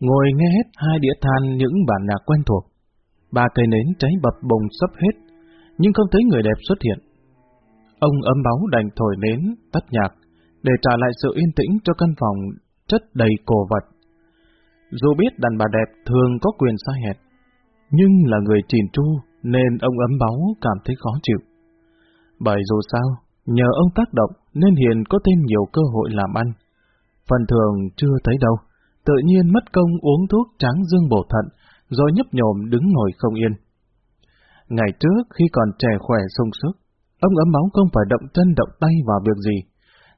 ngồi nghe hết hai đĩa than những bản nhạc quen thuộc. Ba cây nến cháy bập bùng sắp hết, nhưng không thấy người đẹp xuất hiện. Ông ấm báu đành thổi nến, tắt nhạc, để trả lại sự yên tĩnh cho căn phòng chất đầy cổ vật. Dù biết đàn bà đẹp thường có quyền sai hẹt, nhưng là người chỉn chu nên ông ấm báu cảm thấy khó chịu. Bởi dù sao, nhờ ông tác động nên Hiền có thêm nhiều cơ hội làm ăn. Phần thường chưa thấy đâu, tự nhiên mất công uống thuốc tráng dương bổ thận, rồi nhấp nhổm đứng ngồi không yên. Ngày trước khi còn trẻ khỏe sung sức, ông ấm bóng không phải động chân động tay vào việc gì,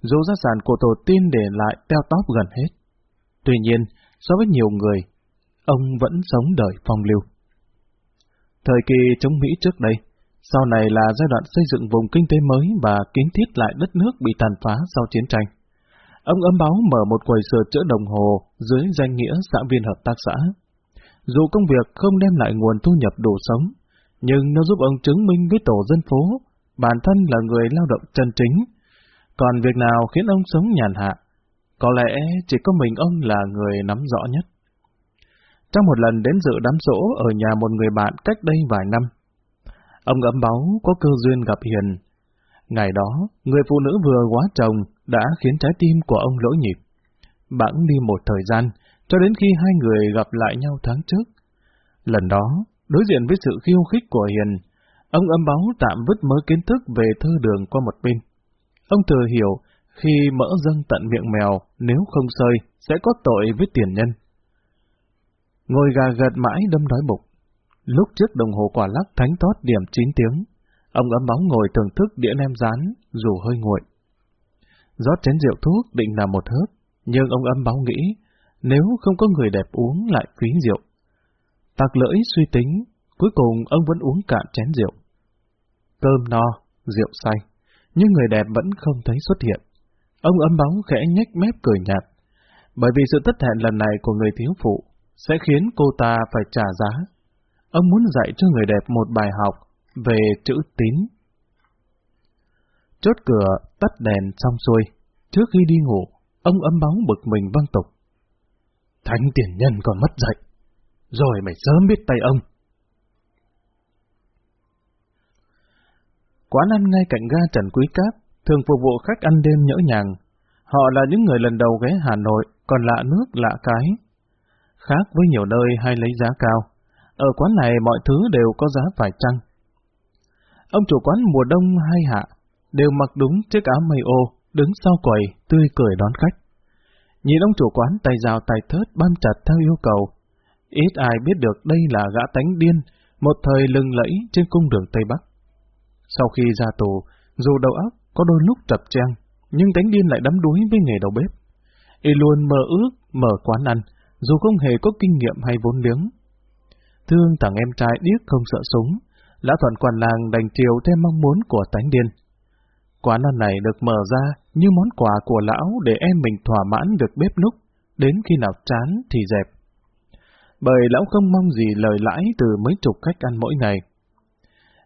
dù gia sản của tổ tiên để lại teo tóp gần hết. Tuy nhiên, so với nhiều người, ông vẫn sống đời phong lưu. Thời kỳ chống Mỹ trước đây, sau này là giai đoạn xây dựng vùng kinh tế mới và kiến thiết lại đất nước bị tàn phá sau chiến tranh. Ông ấm báo mở một quầy sửa chữa đồng hồ dưới danh nghĩa xã viên hợp tác xã. Dù công việc không đem lại nguồn thu nhập đủ sống, nhưng nó giúp ông chứng minh với tổ dân phố, bản thân là người lao động chân chính. Còn việc nào khiến ông sống nhàn hạ? Có lẽ chỉ có mình ông là người nắm rõ nhất. Trong một lần đến dự đám dỗ ở nhà một người bạn cách đây vài năm, ông ấm báo có cơ duyên gặp Hiền. Ngày đó, người phụ nữ vừa quá chồng đã khiến trái tim của ông lỗi nhịp. Bẵng đi một thời gian, cho đến khi hai người gặp lại nhau tháng trước. Lần đó, đối diện với sự khiêu khích của Hiền, ông âm báo tạm vứt mớ kiến thức về thơ đường qua một bên. Ông thừa hiểu, khi mỡ dâng tận miệng mèo, nếu không sơi, sẽ có tội với tiền nhân. Ngồi gà gật mãi đâm đói bụng. Lúc trước đồng hồ quả lắc thánh tót điểm 9 tiếng, ông ấm bóng ngồi thưởng thức đĩa nem rán, dù hơi nguội rót chén rượu thuốc định làm một hớp, nhưng ông âm báo nghĩ, nếu không có người đẹp uống lại quý rượu. Tạc lưỡi suy tính, cuối cùng ông vẫn uống cạn chén rượu. Cơm no, rượu say, nhưng người đẹp vẫn không thấy xuất hiện. Ông âm bóng khẽ nhếch mép cười nhạt, bởi vì sự tất hẹn lần này của người thiếu phụ sẽ khiến cô ta phải trả giá. Ông muốn dạy cho người đẹp một bài học về chữ tín. Chốt cửa, tắt đèn xong xuôi. Trước khi đi ngủ, ông ấm bóng bực mình văng tục. Thánh tiền nhân còn mất dạy, rồi mày sớm biết tay ông. Quán ăn ngay cạnh ga Trần Quý Cáp, thường phục vụ khách ăn đêm nhỡ nhàng. Họ là những người lần đầu ghé Hà Nội, còn lạ nước lạ cái. Khác với nhiều nơi hay lấy giá cao, ở quán này mọi thứ đều có giá phải chăng. Ông chủ quán mùa đông hay hạ, đều mặc đúng chiếc áo mây ô, đứng sau quầy, tươi cười đón khách. Nhìn ông chủ quán tay rào tay thớt băm chặt theo yêu cầu. Ít ai biết được đây là gã tánh điên, một thời lừng lẫy trên cung đường Tây Bắc. Sau khi ra tù, dù đầu óc có đôi lúc chập trang, nhưng tánh điên lại đắm đuối với nghề đầu bếp. Y luôn mơ ước mở quán ăn, dù không hề có kinh nghiệm hay vốn liếng. Thương thằng em trai điếc không sợ súng, Lã Thuận quản làng đành chiều theo mong muốn của tánh điên. Quán ăn này được mở ra như món quà của lão để em mình thỏa mãn được bếp núc, đến khi nào chán thì dẹp. Bởi lão không mong gì lời lãi từ mấy chục khách ăn mỗi ngày.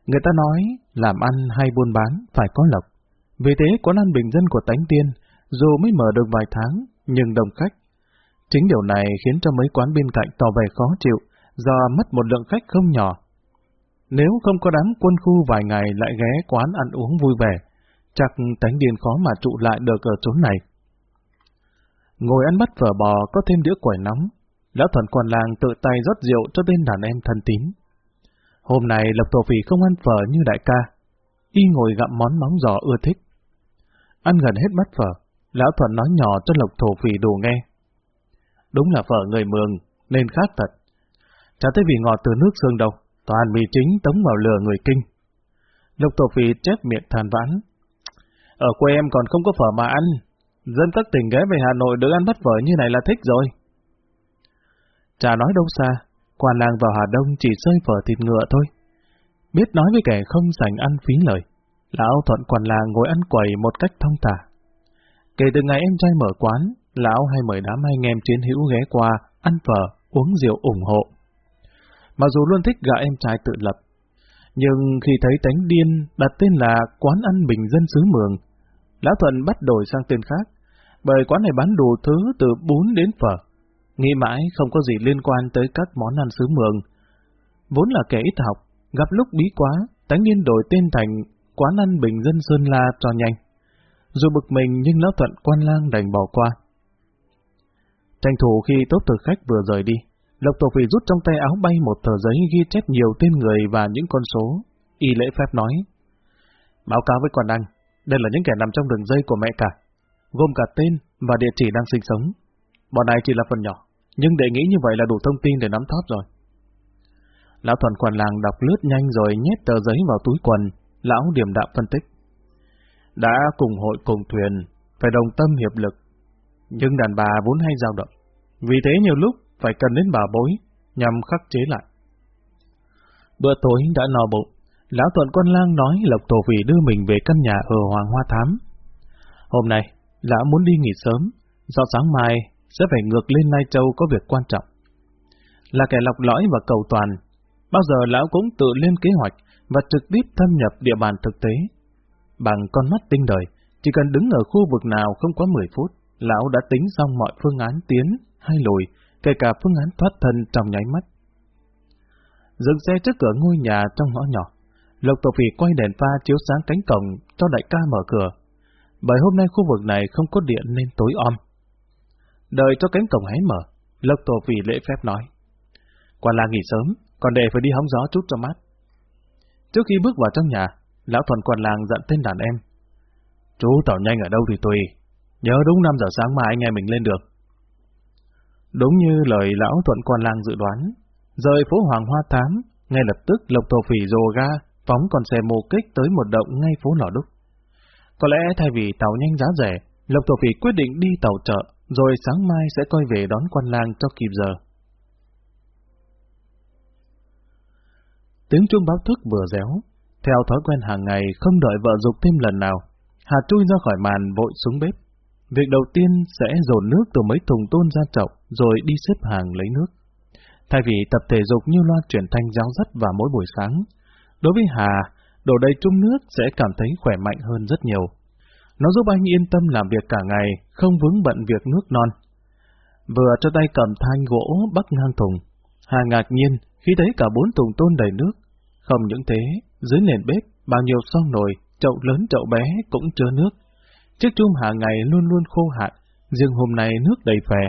Người ta nói, làm ăn hay buôn bán phải có lộc. Vì thế quán ăn bình dân của tánh tiên, dù mới mở được vài tháng, nhưng đông khách. Chính điều này khiến cho mấy quán bên cạnh tỏ vẻ khó chịu, do mất một lượng khách không nhỏ. Nếu không có đám quân khu vài ngày lại ghé quán ăn uống vui vẻ, chắc tánh điên khó mà trụ lại được ở chỗ này. Ngồi ăn bắt phở bò có thêm đĩa quẩy nóng, lão thuần quan làng tự tay rót rượu cho bên đàn em thân tín. Hôm nay Lộc Tổ Phỉ không ăn phở như đại ca, y ngồi gặm món móng giò ưa thích. Ăn gần hết bát phở, lão thuần nói nhỏ cho Lộc Thổ Phỉ đủ nghe. Đúng là phở người mường, nên khác thật. Chả thấy vị ngọt từ nước xương đâu, toàn mì chính tống vào lửa người kinh. Lộc Tổ Phỉ chép miệng than vãn, ở quê em còn không có phở mà ăn. Dân các tỉnh ghé về Hà Nội được ăn bắt phở như này là thích rồi. Chả nói đâu xa, quan làng vào Hà Đông chỉ rơi phở thịt ngựa thôi. Biết nói với kẻ không sành ăn phí lời. Lão thuận quan làng ngồi ăn quầy một cách thông thả. Kể từ ngày em trai mở quán, lão hay mời đám anh em chiến hữu ghé qua, ăn phở, uống rượu ủng hộ. Mặc dù luôn thích gã em trai tự lập, nhưng khi thấy tánh điên đặt tên là quán ăn bình dân xứ Mường, Lão Thuận bắt đổi sang tên khác, bởi quán này bán đủ thứ từ bún đến phở. nghĩ mãi không có gì liên quan tới các món ăn xứ mường. Vốn là kẻ ít học, gặp lúc bí quá, tánh nhiên đổi tên thành quán ăn bình dân Sơn La cho nhanh. Dù bực mình nhưng lão thuận quan lang đành bỏ qua. Tranh thủ khi tốt thực khách vừa rời đi, Lộc Tổ Phỉ rút trong tay áo bay một tờ giấy ghi chép nhiều tên người và những con số. Y lễ phép nói. Báo cáo với quan đăng, đây là những kẻ nằm trong đường dây của mẹ cả, gồm cả tên và địa chỉ đang sinh sống. Bọn này chỉ là phần nhỏ, nhưng để nghĩ như vậy là đủ thông tin để nắm thóp rồi. Lão thuần quần làng đọc lướt nhanh rồi nhét tờ giấy vào túi quần, lão điểm đạm phân tích. Đã cùng hội cùng thuyền, phải đồng tâm hiệp lực, nhưng đàn bà vốn hay dao động. Vì thế nhiều lúc phải cần đến bà bối, nhằm khắc chế lại. Bữa tối đã no bụng, Lão Thuận Quân Lang nói Lộc Tổ Phỉ đưa mình về căn nhà ở Hoàng Hoa Thám. Hôm nay, Lão muốn đi nghỉ sớm, do sáng mai sẽ phải ngược lên Lai Châu có việc quan trọng. Là kẻ lọc lõi và cầu toàn, bao giờ Lão cũng tự lên kế hoạch và trực tiếp thâm nhập địa bàn thực tế. Bằng con mắt tinh đời, chỉ cần đứng ở khu vực nào không quá 10 phút, Lão đã tính xong mọi phương án tiến hay lùi, kể cả phương án thoát thân trong nháy mắt. Dừng xe trước cửa ngôi nhà trong ngõ nhỏ, Lộc Tổ Phỉ quay đèn pha chiếu sáng cánh cổng cho đại ca mở cửa. Bởi hôm nay khu vực này không có điện nên tối om. Đợi cho cánh cổng hé mở, Lộc Tổ Phỉ lễ phép nói. Quan la nghỉ sớm, còn để phải đi hóng gió chút cho mát. Trước khi bước vào trong nhà, lão thuần quan làng dặn tên đàn em. Chú tàu nhanh ở đâu thì tùy, nhớ đúng 5 giờ sáng mai anh em mình lên được. Đúng như lời lão thuận quan làng dự đoán, rời phố Hoàng Hoa Thám, ngay lập tức Lộc Tổ Phỉ rồ ga phóng con xe mô kích tới một động ngay phố Lò Đúc. Có lẽ thay vì tàu nhanh giá rẻ, Lộc thổ Phỉ quyết định đi tàu chợ, rồi sáng mai sẽ quay về đón quan lang cho kịp giờ. Tiếng chuông báo thức vừa réo, theo thói quen hàng ngày không đợi vợ dục thêm lần nào, Hà chui ra khỏi màn vội xuống bếp. Việc đầu tiên sẽ dồn nước từ mấy thùng tôn ra chậu, rồi đi xếp hàng lấy nước. Thay vì tập thể dục như loa truyền thanh giáo dắt vào mỗi buổi sáng, Đối với Hà, đổ đầy chung nước sẽ cảm thấy khỏe mạnh hơn rất nhiều. Nó giúp anh yên tâm làm việc cả ngày, không vướng bận việc nước non. Vừa cho tay cầm thanh gỗ bắt ngang thùng, Hà ngạc nhiên khi thấy cả bốn thùng tôn đầy nước. Không những thế, dưới nền bếp, bao nhiêu son nồi, chậu lớn chậu bé cũng chứa nước. Chiếc chum hàng ngày luôn luôn khô hạn, riêng hôm nay nước đầy phè.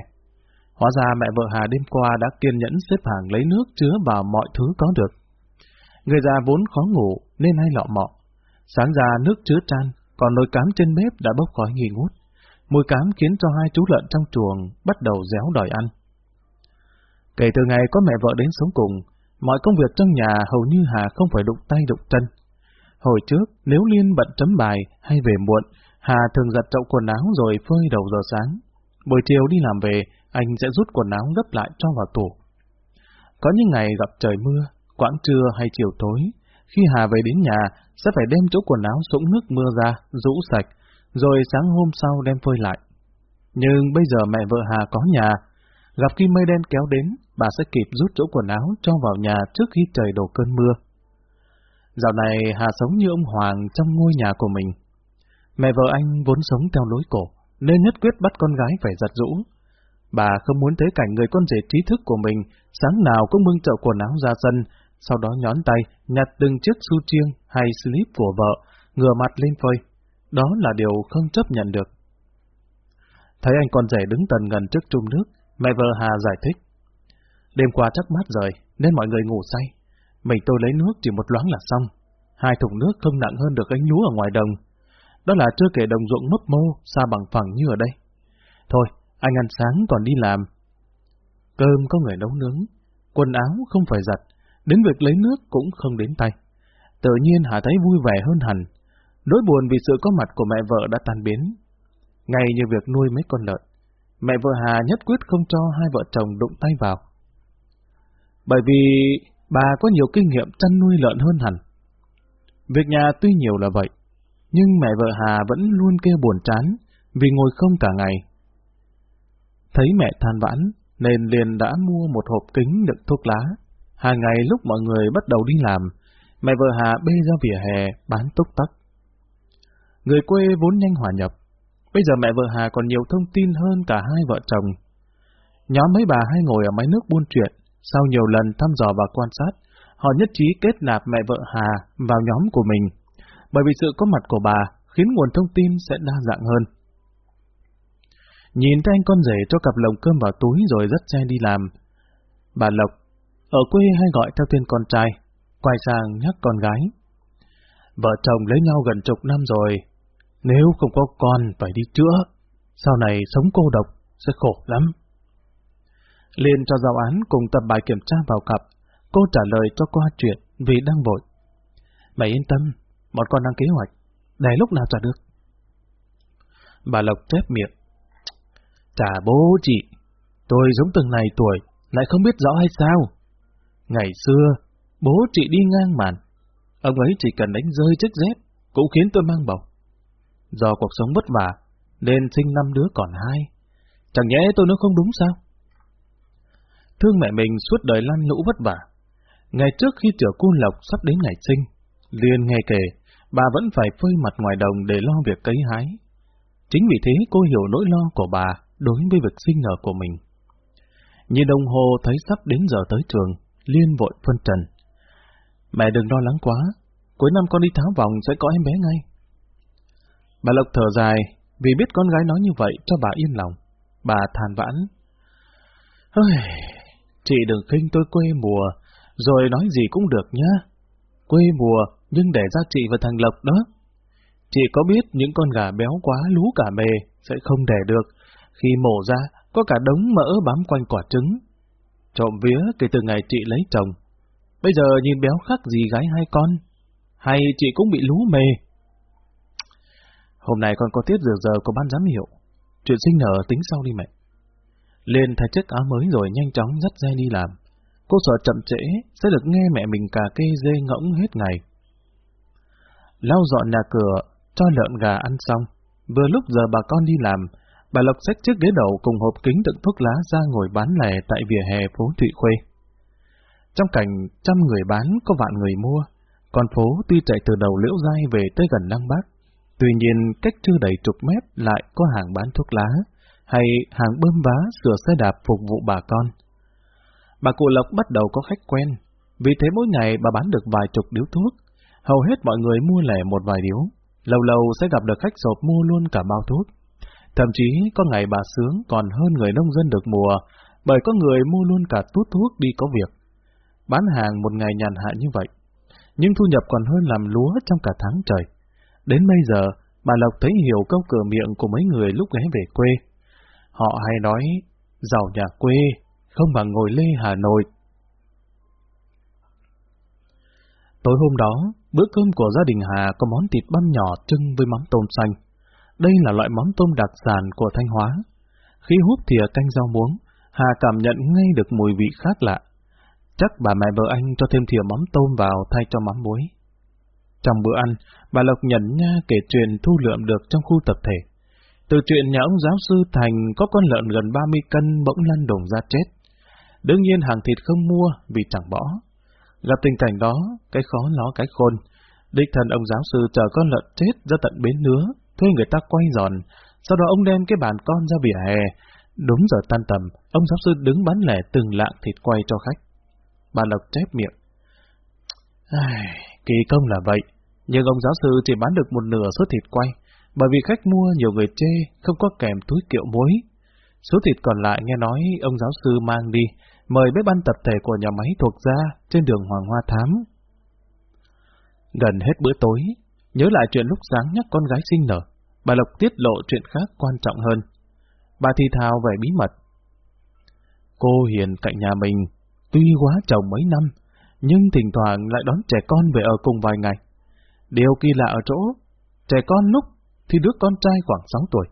Hóa ra mẹ vợ Hà đêm qua đã kiên nhẫn xếp hàng lấy nước chứa vào mọi thứ có được. Người già vốn khó ngủ nên hay lọ mọ. Sáng ra nước chứa tràn, còn nồi cám trên bếp đã bốc khói nghi ngút. Mùi cám khiến cho hai chú lợn trong chuồng bắt đầu réo đòi ăn. Kể từ ngày có mẹ vợ đến sống cùng, mọi công việc trong nhà hầu như Hà không phải đụng tay đụng chân. Hồi trước, nếu Liên bận chấm bài hay về muộn, Hà thường giặt chậu quần áo rồi phơi đầu giờ sáng. Buổi chiều đi làm về, anh sẽ rút quần áo gấp lại cho vào tủ. Có những ngày gặp trời mưa, quãng trưa hay chiều tối, khi Hà về đến nhà, sẽ phải đem chỗ quần áo sũng nước mưa ra, rũ sạch, rồi sáng hôm sau đem phơi lại. Nhưng bây giờ mẹ vợ Hà có nhà, gặp khi mây đen kéo đến, bà sẽ kịp rút chỗ quần áo cho vào nhà trước khi trời đổ cơn mưa. Dạo này Hà sống như ông Hoàng trong ngôi nhà của mình. Mẹ vợ anh vốn sống theo lối cổ, nên nhất quyết bắt con gái phải giặt rũ. Bà không muốn thấy cảnh người con rể trí thức của mình sáng nào cũng bưng chậu quần áo ra sân, sau đó nhón tay, nhặt từng chiếc su chiêng hay slip của vợ, ngửa mặt lên phơi. Đó là điều không chấp nhận được. Thấy anh con rể đứng tần gần trước chung nước, mẹ vợ Hà giải thích. Đêm qua chắc mát rồi, nên mọi người ngủ say. Mình tôi lấy nước chỉ một loáng là xong. Hai thùng nước không nặng hơn được gánh lúa ở ngoài đồng. Đó là chưa kể đồng ruộng mấp mô, xa bằng phẳng như ở đây. Thôi, anh ăn sáng còn đi làm. Cơm có người nấu nướng, quần áo không phải giặt, đến việc lấy nước cũng không đến tay. Tự nhiên Hà thấy vui vẻ hơn hẳn, nỗi buồn vì sự có mặt của mẹ vợ đã tan biến. Ngay như việc nuôi mấy con lợn, mẹ vợ Hà nhất quyết không cho hai vợ chồng đụng tay vào. Bởi vì bà có nhiều kinh nghiệm chăn nuôi lợn hơn hẳn. Việc nhà tuy nhiều là vậy, nhưng mẹ vợ Hà vẫn luôn kêu buồn chán vì ngồi không cả ngày. Thấy mẹ than vãn, nên liền đã mua một hộp kính đựng thuốc lá, Hàng ngày lúc mọi người bắt đầu đi làm, mẹ vợ Hà bê ra vỉa hè bán túc tắc. Người quê vốn nhanh hòa nhập. Bây giờ mẹ vợ Hà còn nhiều thông tin hơn cả hai vợ chồng. Nhóm mấy bà hay ngồi ở máy nước buôn chuyện, sau nhiều lần thăm dò và quan sát, họ nhất trí kết nạp mẹ vợ Hà vào nhóm của mình, bởi vì sự có mặt của bà khiến nguồn thông tin sẽ đa dạng hơn. Nhìn thấy anh con rể cho cặp lồng cơm vào túi rồi dắt xe đi làm. Bà Lộc, ở quê hay gọi theo tên con trai, quay sang nhắc con gái. Vợ chồng lấy nhau gần chục năm rồi, nếu không có con phải đi chữa, sau này sống cô độc sẽ khổ lắm. Liên cho giáo án cùng tập bài kiểm tra vào cặp, cô trả lời cho qua chuyện vì đang vội. Mày yên tâm, bọn con đang kế hoạch, để lúc nào trả được. Bà Lộc chép miệng. Trả bố chị, tôi giống từng này tuổi, lại không biết rõ hay sao. Ngày xưa, bố chị đi ngang màn, ông ấy chỉ cần đánh rơi chiếc dép, cũng khiến tôi mang bầu. Do cuộc sống vất vả, nên sinh năm đứa còn hai. Chẳng nhẽ tôi nói không đúng sao? Thương mẹ mình suốt đời lăn lũ vất vả. Ngày trước khi chữa cu lộc sắp đến ngày sinh, liền nghe kể, bà vẫn phải phơi mặt ngoài đồng để lo việc cấy hái. Chính vì thế cô hiểu nỗi lo của bà đối với việc sinh nở của mình. Nhìn đồng hồ thấy sắp đến giờ tới trường, Liên vội phân trần. Mẹ đừng lo lắng quá, cuối năm con đi tháo vòng sẽ có em bé ngay. Bà Lộc thở dài, vì biết con gái nói như vậy cho bà yên lòng. Bà than vãn. Ôi, chị đừng khinh tôi quê mùa, rồi nói gì cũng được nhá. Quê mùa, nhưng để ra chị và thằng Lộc đó. Chị có biết những con gà béo quá lú cả bề sẽ không đẻ được, khi mổ ra có cả đống mỡ bám quanh quả trứng. Trộm vía kể từ ngày chị lấy chồng. Bây giờ nhìn béo khác gì gái hai con. Hay chị cũng bị lú mề. Hôm nay con có tiết giờ giờ của ban giám hiệu. Chuyện sinh nở tính sau đi mẹ. Lên thay chiếc áo mới rồi nhanh chóng dắt xe đi làm. Cô sợ chậm trễ sẽ được nghe mẹ mình cà kê dê ngỗng hết ngày. Lau dọn nhà cửa, cho lợn gà ăn xong. Vừa lúc giờ bà con đi làm, bà Lộc xách chiếc ghế đầu cùng hộp kính đựng thuốc lá ra ngồi bán lẻ tại vỉa hè phố Thụy Khuê. Trong cảnh trăm người bán có vạn người mua, con phố tuy chạy từ đầu liễu dai về tới gần Lăng Bác, tuy nhiên cách chưa đầy chục mét lại có hàng bán thuốc lá, hay hàng bơm vá sửa xe đạp phục vụ bà con. Bà cụ Lộc bắt đầu có khách quen, vì thế mỗi ngày bà bán được vài chục điếu thuốc, hầu hết mọi người mua lẻ một vài điếu, lâu lâu sẽ gặp được khách sộp mua luôn cả bao thuốc. Thậm chí có ngày bà sướng còn hơn người nông dân được mùa, bởi có người mua luôn cả tút thuốc đi có việc. Bán hàng một ngày nhàn hạ như vậy, nhưng thu nhập còn hơn làm lúa trong cả tháng trời. Đến bây giờ, bà Lộc thấy hiểu câu cửa miệng của mấy người lúc ghé về quê. Họ hay nói, giàu nhà quê, không bằng ngồi lê Hà Nội. Tối hôm đó, bữa cơm của gia đình Hà có món thịt băm nhỏ trưng với mắm tôm xanh. Đây là loại mắm tôm đặc sản của Thanh Hóa. Khi hút thìa canh rau muống, Hà cảm nhận ngay được mùi vị khác lạ. Chắc bà mẹ vợ anh cho thêm thìa mắm tôm vào thay cho mắm muối. Trong bữa ăn, bà Lộc nhận nha kể chuyện thu lượm được trong khu tập thể. Từ chuyện nhà ông giáo sư Thành có con lợn gần 30 cân bỗng lăn đùng ra chết. Đương nhiên hàng thịt không mua vì chẳng bỏ. Gặp tình cảnh đó, cái khó ló cái khôn. Đích thần ông giáo sư chờ con lợn chết ra tận bến nứa, thuê người ta quay giòn, sau đó ông đem cái bàn con ra vỉa hè. Đúng giờ tan tầm, ông giáo sư đứng bán lẻ từng lạng thịt quay cho khách. Bà Lộc chép miệng. Ai, kỳ công là vậy, nhưng ông giáo sư chỉ bán được một nửa số thịt quay, bởi vì khách mua nhiều người chê, không có kèm túi kiệu muối. Số thịt còn lại nghe nói ông giáo sư mang đi, mời bếp ăn tập thể của nhà máy thuộc ra trên đường Hoàng Hoa Thám. Gần hết bữa tối, nhớ lại chuyện lúc sáng nhắc con gái sinh nở, bà Lộc tiết lộ chuyện khác quan trọng hơn. Bà thi thào về bí mật. Cô Hiền cạnh nhà mình, tuy quá chồng mấy năm, nhưng thỉnh thoảng lại đón trẻ con về ở cùng vài ngày. Điều kỳ lạ ở chỗ, trẻ con lúc thì đứa con trai khoảng 6 tuổi,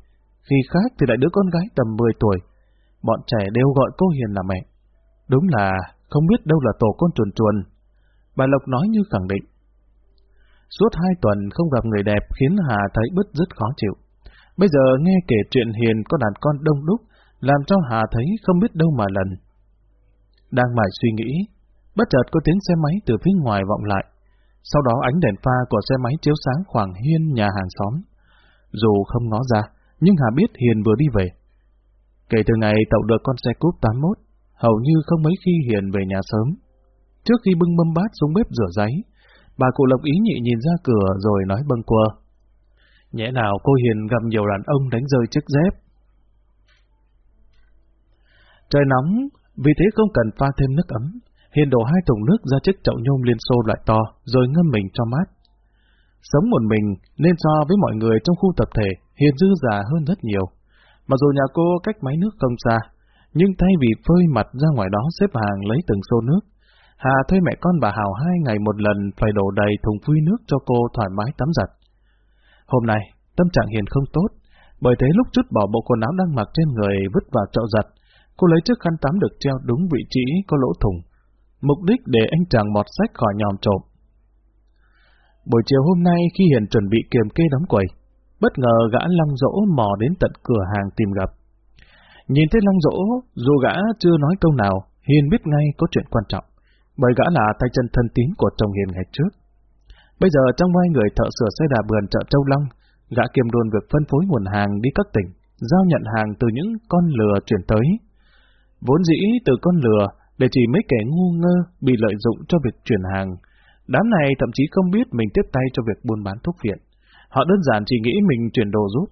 khi khác thì lại đứa con gái tầm 10 tuổi. Bọn trẻ đều gọi cô Hiền là mẹ. Đúng là không biết đâu là tổ con chuồn chuồn. Bà Lộc nói như khẳng định. Suốt hai tuần không gặp người đẹp khiến Hà thấy bứt rất khó chịu. Bây giờ nghe kể chuyện Hiền có đàn con đông đúc, làm cho Hà thấy không biết đâu mà lần. Đang mải suy nghĩ, bất chợt có tiếng xe máy từ phía ngoài vọng lại. Sau đó ánh đèn pha của xe máy chiếu sáng khoảng hiên nhà hàng xóm. Dù không ngó ra, nhưng Hà biết Hiền vừa đi về. Kể từ ngày tậu được con xe cúp 81, hầu như không mấy khi Hiền về nhà sớm. Trước khi bưng mâm bát xuống bếp rửa giấy, bà cụ Lộc ý nhị nhìn ra cửa rồi nói bâng quơ. Nhẽ nào cô Hiền gặp nhiều đàn ông đánh rơi chiếc dép. Trời nóng, vì thế không cần pha thêm nước ấm. Hiền đổ hai thùng nước ra chiếc chậu nhôm liên xô loại to, rồi ngâm mình cho mát. Sống một mình nên so với mọi người trong khu tập thể, Hiền dư già hơn rất nhiều. Mặc dù nhà cô cách máy nước không xa, nhưng thay vì phơi mặt ra ngoài đó xếp hàng lấy từng xô nước, Hà thuê mẹ con bà Hào hai ngày một lần phải đổ đầy thùng phui nước cho cô thoải mái tắm giặt. Hôm nay, tâm trạng Hiền không tốt, bởi thế lúc chút bỏ bộ quần áo đang mặc trên người vứt vào chậu giặt, cô lấy chiếc khăn tắm được treo đúng vị trí có lỗ thùng, mục đích để anh chàng mọt sách khỏi nhòm trộm. Buổi chiều hôm nay khi Hiền chuẩn bị kiềm kê đóng quầy, bất ngờ gã Long Dỗ mò đến tận cửa hàng tìm gặp. Nhìn thấy Long Dỗ, dù gã chưa nói câu nào, Hiền biết ngay có chuyện quan trọng, bởi gã là tay chân thân tín của chồng Hiền ngày trước. Bây giờ trong vai người thợ sửa xe đạp vườn chợ Châu Long, gã kiêm đồn việc phân phối nguồn hàng đi các tỉnh, giao nhận hàng từ những con lừa chuyển tới. Vốn dĩ từ con lừa để chỉ mấy kẻ ngu ngơ bị lợi dụng cho việc chuyển hàng. Đám này thậm chí không biết mình tiếp tay cho việc buôn bán thuốc viện. Họ đơn giản chỉ nghĩ mình chuyển đồ giúp.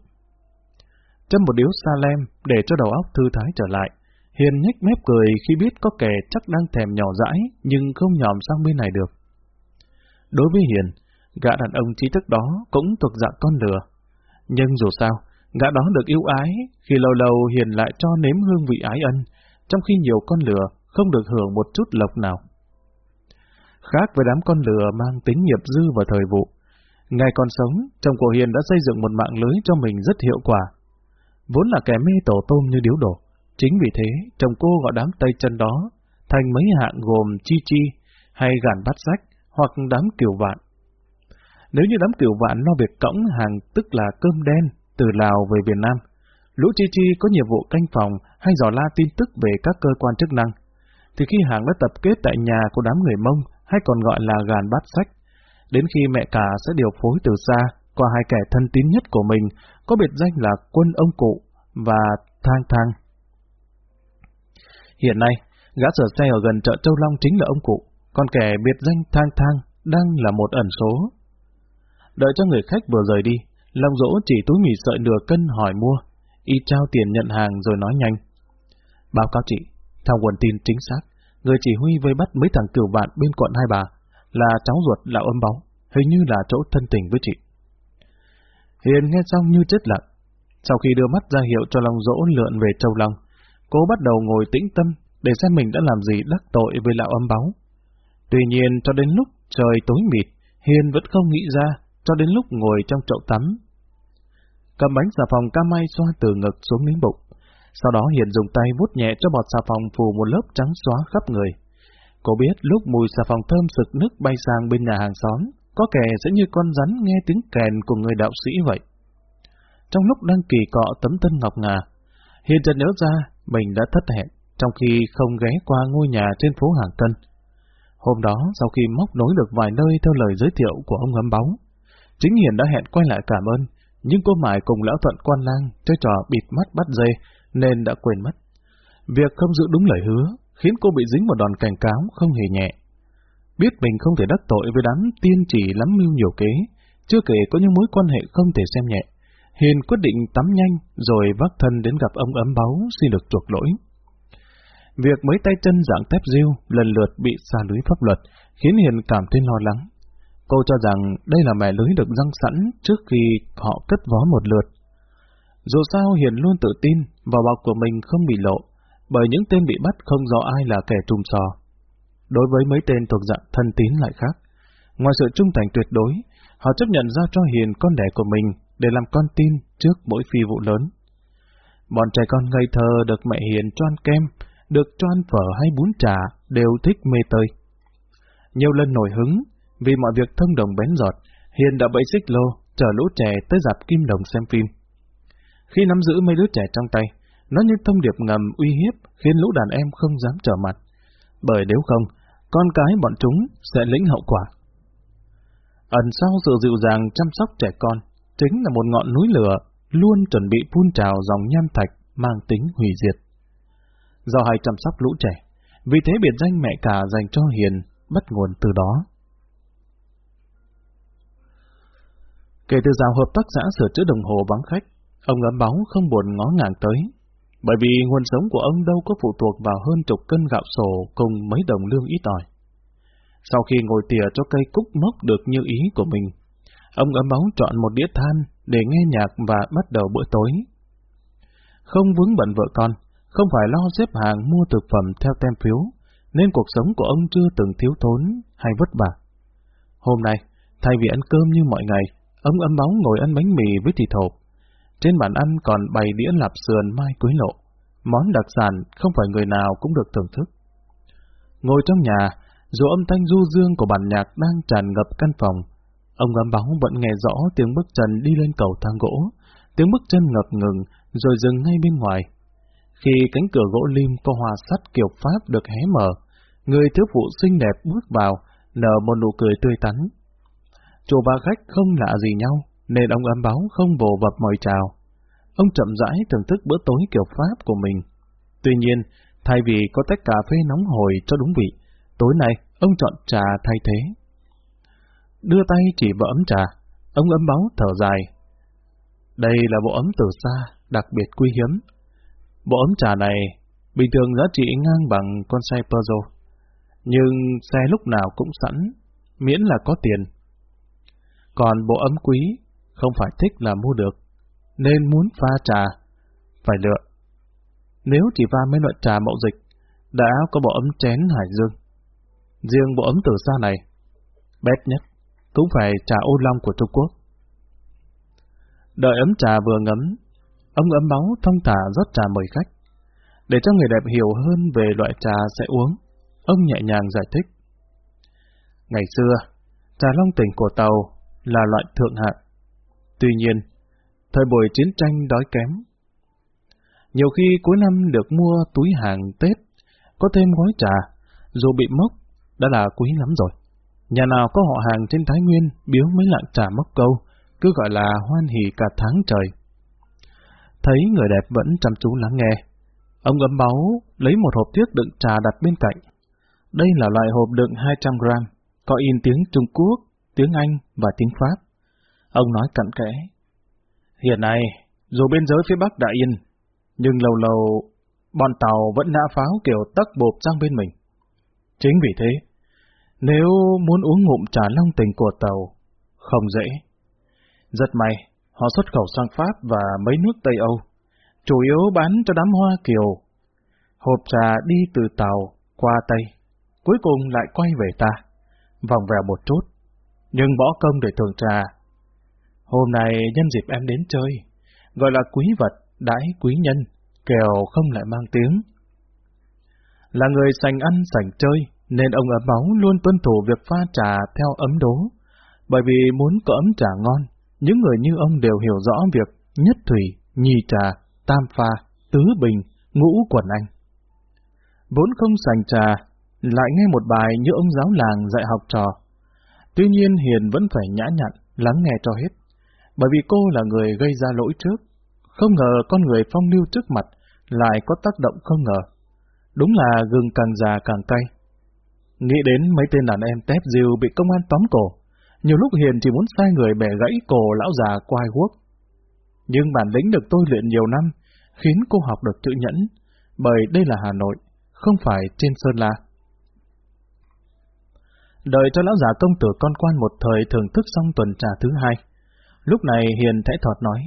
châm một điếu sa lem để cho đầu óc thư thái trở lại, Hiền nhếch mép cười khi biết có kẻ chắc đang thèm nhỏ dãi nhưng không nhòm sang bên này được. Đối với Hiền, gã đàn ông trí thức đó cũng thuộc dạng con lừa. Nhưng dù sao, gã đó được yêu ái khi lâu lâu Hiền lại cho nếm hương vị ái ân, trong khi nhiều con lừa không được hưởng một chút lộc nào. Khác với đám con lừa mang tính nghiệp dư và thời vụ, ngày còn sống, chồng của Hiền đã xây dựng một mạng lưới cho mình rất hiệu quả. Vốn là kẻ mê tổ tôm như điếu đổ, chính vì thế chồng cô gọi đám tay chân đó thành mấy hạng gồm chi chi hay gàn bát sách hoặc đám kiểu vạn. Nếu như đám kiểu vạn lo việc cõng hàng tức là cơm đen từ Lào về Việt Nam, lũ chi chi có nhiệm vụ canh phòng hay dò la tin tức về các cơ quan chức năng, thì khi hàng đã tập kết tại nhà của đám người Mông hay còn gọi là gàn bát sách, đến khi mẹ cả sẽ điều phối từ xa qua hai kẻ thân tín nhất của mình có biệt danh là quân ông cụ và thang thang. Hiện nay, gã sửa xe ở gần chợ Châu Long chính là ông cụ, còn kẻ biệt danh thang thang đang là một ẩn số. Đợi cho người khách vừa rời đi, Long Dỗ chỉ túi mì sợi nửa cân hỏi mua, y trao tiền nhận hàng rồi nói nhanh. Báo cáo chị, theo nguồn tin chính xác, người chỉ huy vây bắt mấy thằng cửu vạn bên quận Hai Bà là cháu ruột là âm báu, hình như là chỗ thân tình với chị. Hiền nghe xong như chết lặng. Sau khi đưa mắt ra hiệu cho Long Dỗ lượn về Châu Long, cô bắt đầu ngồi tĩnh tâm để xem mình đã làm gì đắc tội với lão âm báu. Tuy nhiên cho đến lúc trời tối mịt, Hiền vẫn không nghĩ ra, cho đến lúc ngồi trong chậu tắm. Cầm bánh xà phòng ca may xoa từ ngực xuống đến bụng. Sau đó Hiền dùng tay vuốt nhẹ cho bọt xà phòng phủ một lớp trắng xóa khắp người. Cô biết lúc mùi xà phòng thơm sực nước bay sang bên nhà hàng xóm, có kẻ sẽ như con rắn nghe tiếng kèn của người đạo sĩ vậy. Trong lúc đang kỳ cọ tấm thân ngọc ngà, Hiền chợt nhớ ra mình đã thất hẹn trong khi không ghé qua ngôi nhà trên phố Hàng Tân. Hôm đó, sau khi móc nối được vài nơi theo lời giới thiệu của ông ấm bóng, chính Hiền đã hẹn quay lại cảm ơn, nhưng cô mải cùng lão thuận quan lang chơi trò bịt mắt bắt dê nên đã quên mất. Việc không giữ đúng lời hứa khiến cô bị dính một đòn cảnh cáo không hề nhẹ. Biết mình không thể đắc tội với đám tiên chỉ lắm mưu nhiều kế, chưa kể có những mối quan hệ không thể xem nhẹ. Hiền quyết định tắm nhanh rồi vác thân đến gặp ông ấm báu xin được chuộc lỗi. Việc mấy tay chân dạng tép riêu lần lượt bị xa lưới pháp luật khiến Hiền cảm thấy lo lắng. Cô cho rằng đây là mẻ lưới được răng sẵn trước khi họ cất vó một lượt. Dù sao Hiền luôn tự tin vào bọc của mình không bị lộ, bởi những tên bị bắt không rõ ai là kẻ trùm sò. Đối với mấy tên thuộc dạng thân tín lại khác, ngoài sự trung thành tuyệt đối, họ chấp nhận ra cho Hiền con đẻ của mình để làm con tin trước mỗi phi vụ lớn. Bọn trẻ con ngây thơ được mẹ Hiền cho ăn kem, được cho ăn phở hay bún trà đều thích mê tơi. Nhiều lần nổi hứng, vì mọi việc thông đồng bén giọt, Hiền đã bẫy xích lô, chở lũ trẻ tới dạp kim đồng xem phim. Khi nắm giữ mấy đứa trẻ trong tay, nó như thông điệp ngầm uy hiếp khiến lũ đàn em không dám trở mặt. Bởi nếu không, con cái bọn chúng sẽ lĩnh hậu quả. Ẩn sau sự dịu dàng chăm sóc trẻ con, chính là một ngọn núi lửa luôn chuẩn bị phun trào dòng nham thạch mang tính hủy diệt. Do hay chăm sóc lũ trẻ, vì thế biệt danh mẹ cả dành cho Hiền bắt nguồn từ đó. Kể từ rào hợp tác xã sửa chữa đồng hồ vắng khách, ông ấm báo không buồn ngó ngàng tới, bởi vì nguồn sống của ông đâu có phụ thuộc vào hơn chục cân gạo sổ cùng mấy đồng lương ít ỏi. Sau khi ngồi tỉa cho cây cúc mốc được như ý của mình, ông ấm máu chọn một đĩa than để nghe nhạc và bắt đầu bữa tối. Không vướng bận vợ con, không phải lo xếp hàng mua thực phẩm theo tem phiếu, nên cuộc sống của ông chưa từng thiếu thốn hay vất vả. Hôm nay, thay vì ăn cơm như mọi ngày, ông ấm bóng ngồi ăn bánh mì với thịt hộp. Trên bàn ăn còn bày đĩa lạp sườn mai quế lộ, món đặc sản không phải người nào cũng được thưởng thức. Ngồi trong nhà, dù âm thanh du dương của bản nhạc đang tràn ngập căn phòng, ông ấm bóng vẫn nghe rõ tiếng bước chân đi lên cầu thang gỗ, tiếng bước chân ngập ngừng rồi dừng ngay bên ngoài. Khi cánh cửa gỗ lim có hoa sắt kiểu Pháp được hé mở, người thiếu phụ xinh đẹp bước vào, nở một nụ cười tươi tắn. Chủ và khách không lạ gì nhau, nên ông ấm báo không vồ vập mời chào. Ông chậm rãi thưởng thức bữa tối kiểu Pháp của mình. Tuy nhiên, thay vì có tách cà phê nóng hồi cho đúng vị, tối nay ông chọn trà thay thế. Đưa tay chỉ vào ấm trà, ông ấm báo thở dài. Đây là bộ ấm từ xa, đặc biệt quý hiếm, Bộ ấm trà này bình thường giá trị ngang bằng con xe Peugeot, nhưng xe lúc nào cũng sẵn, miễn là có tiền. Còn bộ ấm quý không phải thích là mua được, nên muốn pha trà, phải lựa. Nếu chỉ pha mấy loại trà mậu dịch, đã có bộ ấm chén Hải Dương. Riêng bộ ấm từ xa này, bét nhất, cũng phải trà ô long của Trung Quốc. Đợi ấm trà vừa ngấm, Ông ấm máu thông thả rót trà mời khách. Để cho người đẹp hiểu hơn về loại trà sẽ uống, ông nhẹ nhàng giải thích. Ngày xưa, trà long tỉnh của tàu là loại thượng hạng. Tuy nhiên, thời buổi chiến tranh đói kém. Nhiều khi cuối năm được mua túi hàng Tết, có thêm gói trà, dù bị mốc, đã là quý lắm rồi. Nhà nào có họ hàng trên Thái Nguyên biếu mấy lạng trà mốc câu, cứ gọi là hoan hỉ cả tháng trời. Thấy người đẹp vẫn chăm chú lắng nghe. Ông ấm báu lấy một hộp thiếc đựng trà đặt bên cạnh. Đây là loại hộp đựng 200 gram, có in tiếng Trung Quốc, tiếng Anh và tiếng Pháp. Ông nói cặn kẽ. Hiện nay, dù biên giới phía Bắc đã yên, nhưng lâu lâu bọn tàu vẫn nã pháo kiểu tắc bộp sang bên mình. Chính vì thế, nếu muốn uống ngụm trà long tình của tàu, không dễ. Rất may, Họ xuất khẩu sang Pháp và mấy nước Tây Âu, chủ yếu bán cho đám Hoa Kiều. Hộp trà đi từ Tàu qua Tây, cuối cùng lại quay về ta, vòng vèo một chút, nhưng bỏ công để thưởng trà. Hôm nay nhân dịp em đến chơi, gọi là quý vật, đãi quý nhân, kèo không lại mang tiếng. Là người sành ăn sành chơi, nên ông ấm máu luôn tuân thủ việc pha trà theo ấm đố, bởi vì muốn có ấm trà ngon, những người như ông đều hiểu rõ việc nhất thủy, nhì trà, tam pha, tứ bình, ngũ quần anh. Vốn không sành trà, lại nghe một bài như ông giáo làng dạy học trò. Tuy nhiên Hiền vẫn phải nhã nhặn, lắng nghe cho hết, bởi vì cô là người gây ra lỗi trước. Không ngờ con người phong lưu trước mặt lại có tác động không ngờ. Đúng là gừng càng già càng cay. Nghĩ đến mấy tên đàn em tép diêu bị công an tóm cổ, nhiều lúc Hiền chỉ muốn sai người bẻ gãy cổ lão già quai guốc. Nhưng bản lĩnh được tôi luyện nhiều năm, khiến cô học được chữ nhẫn, bởi đây là Hà Nội, không phải trên Sơn La. Đợi cho lão già công tử con quan một thời thưởng thức xong tuần trà thứ hai. Lúc này Hiền thẽ thọt nói,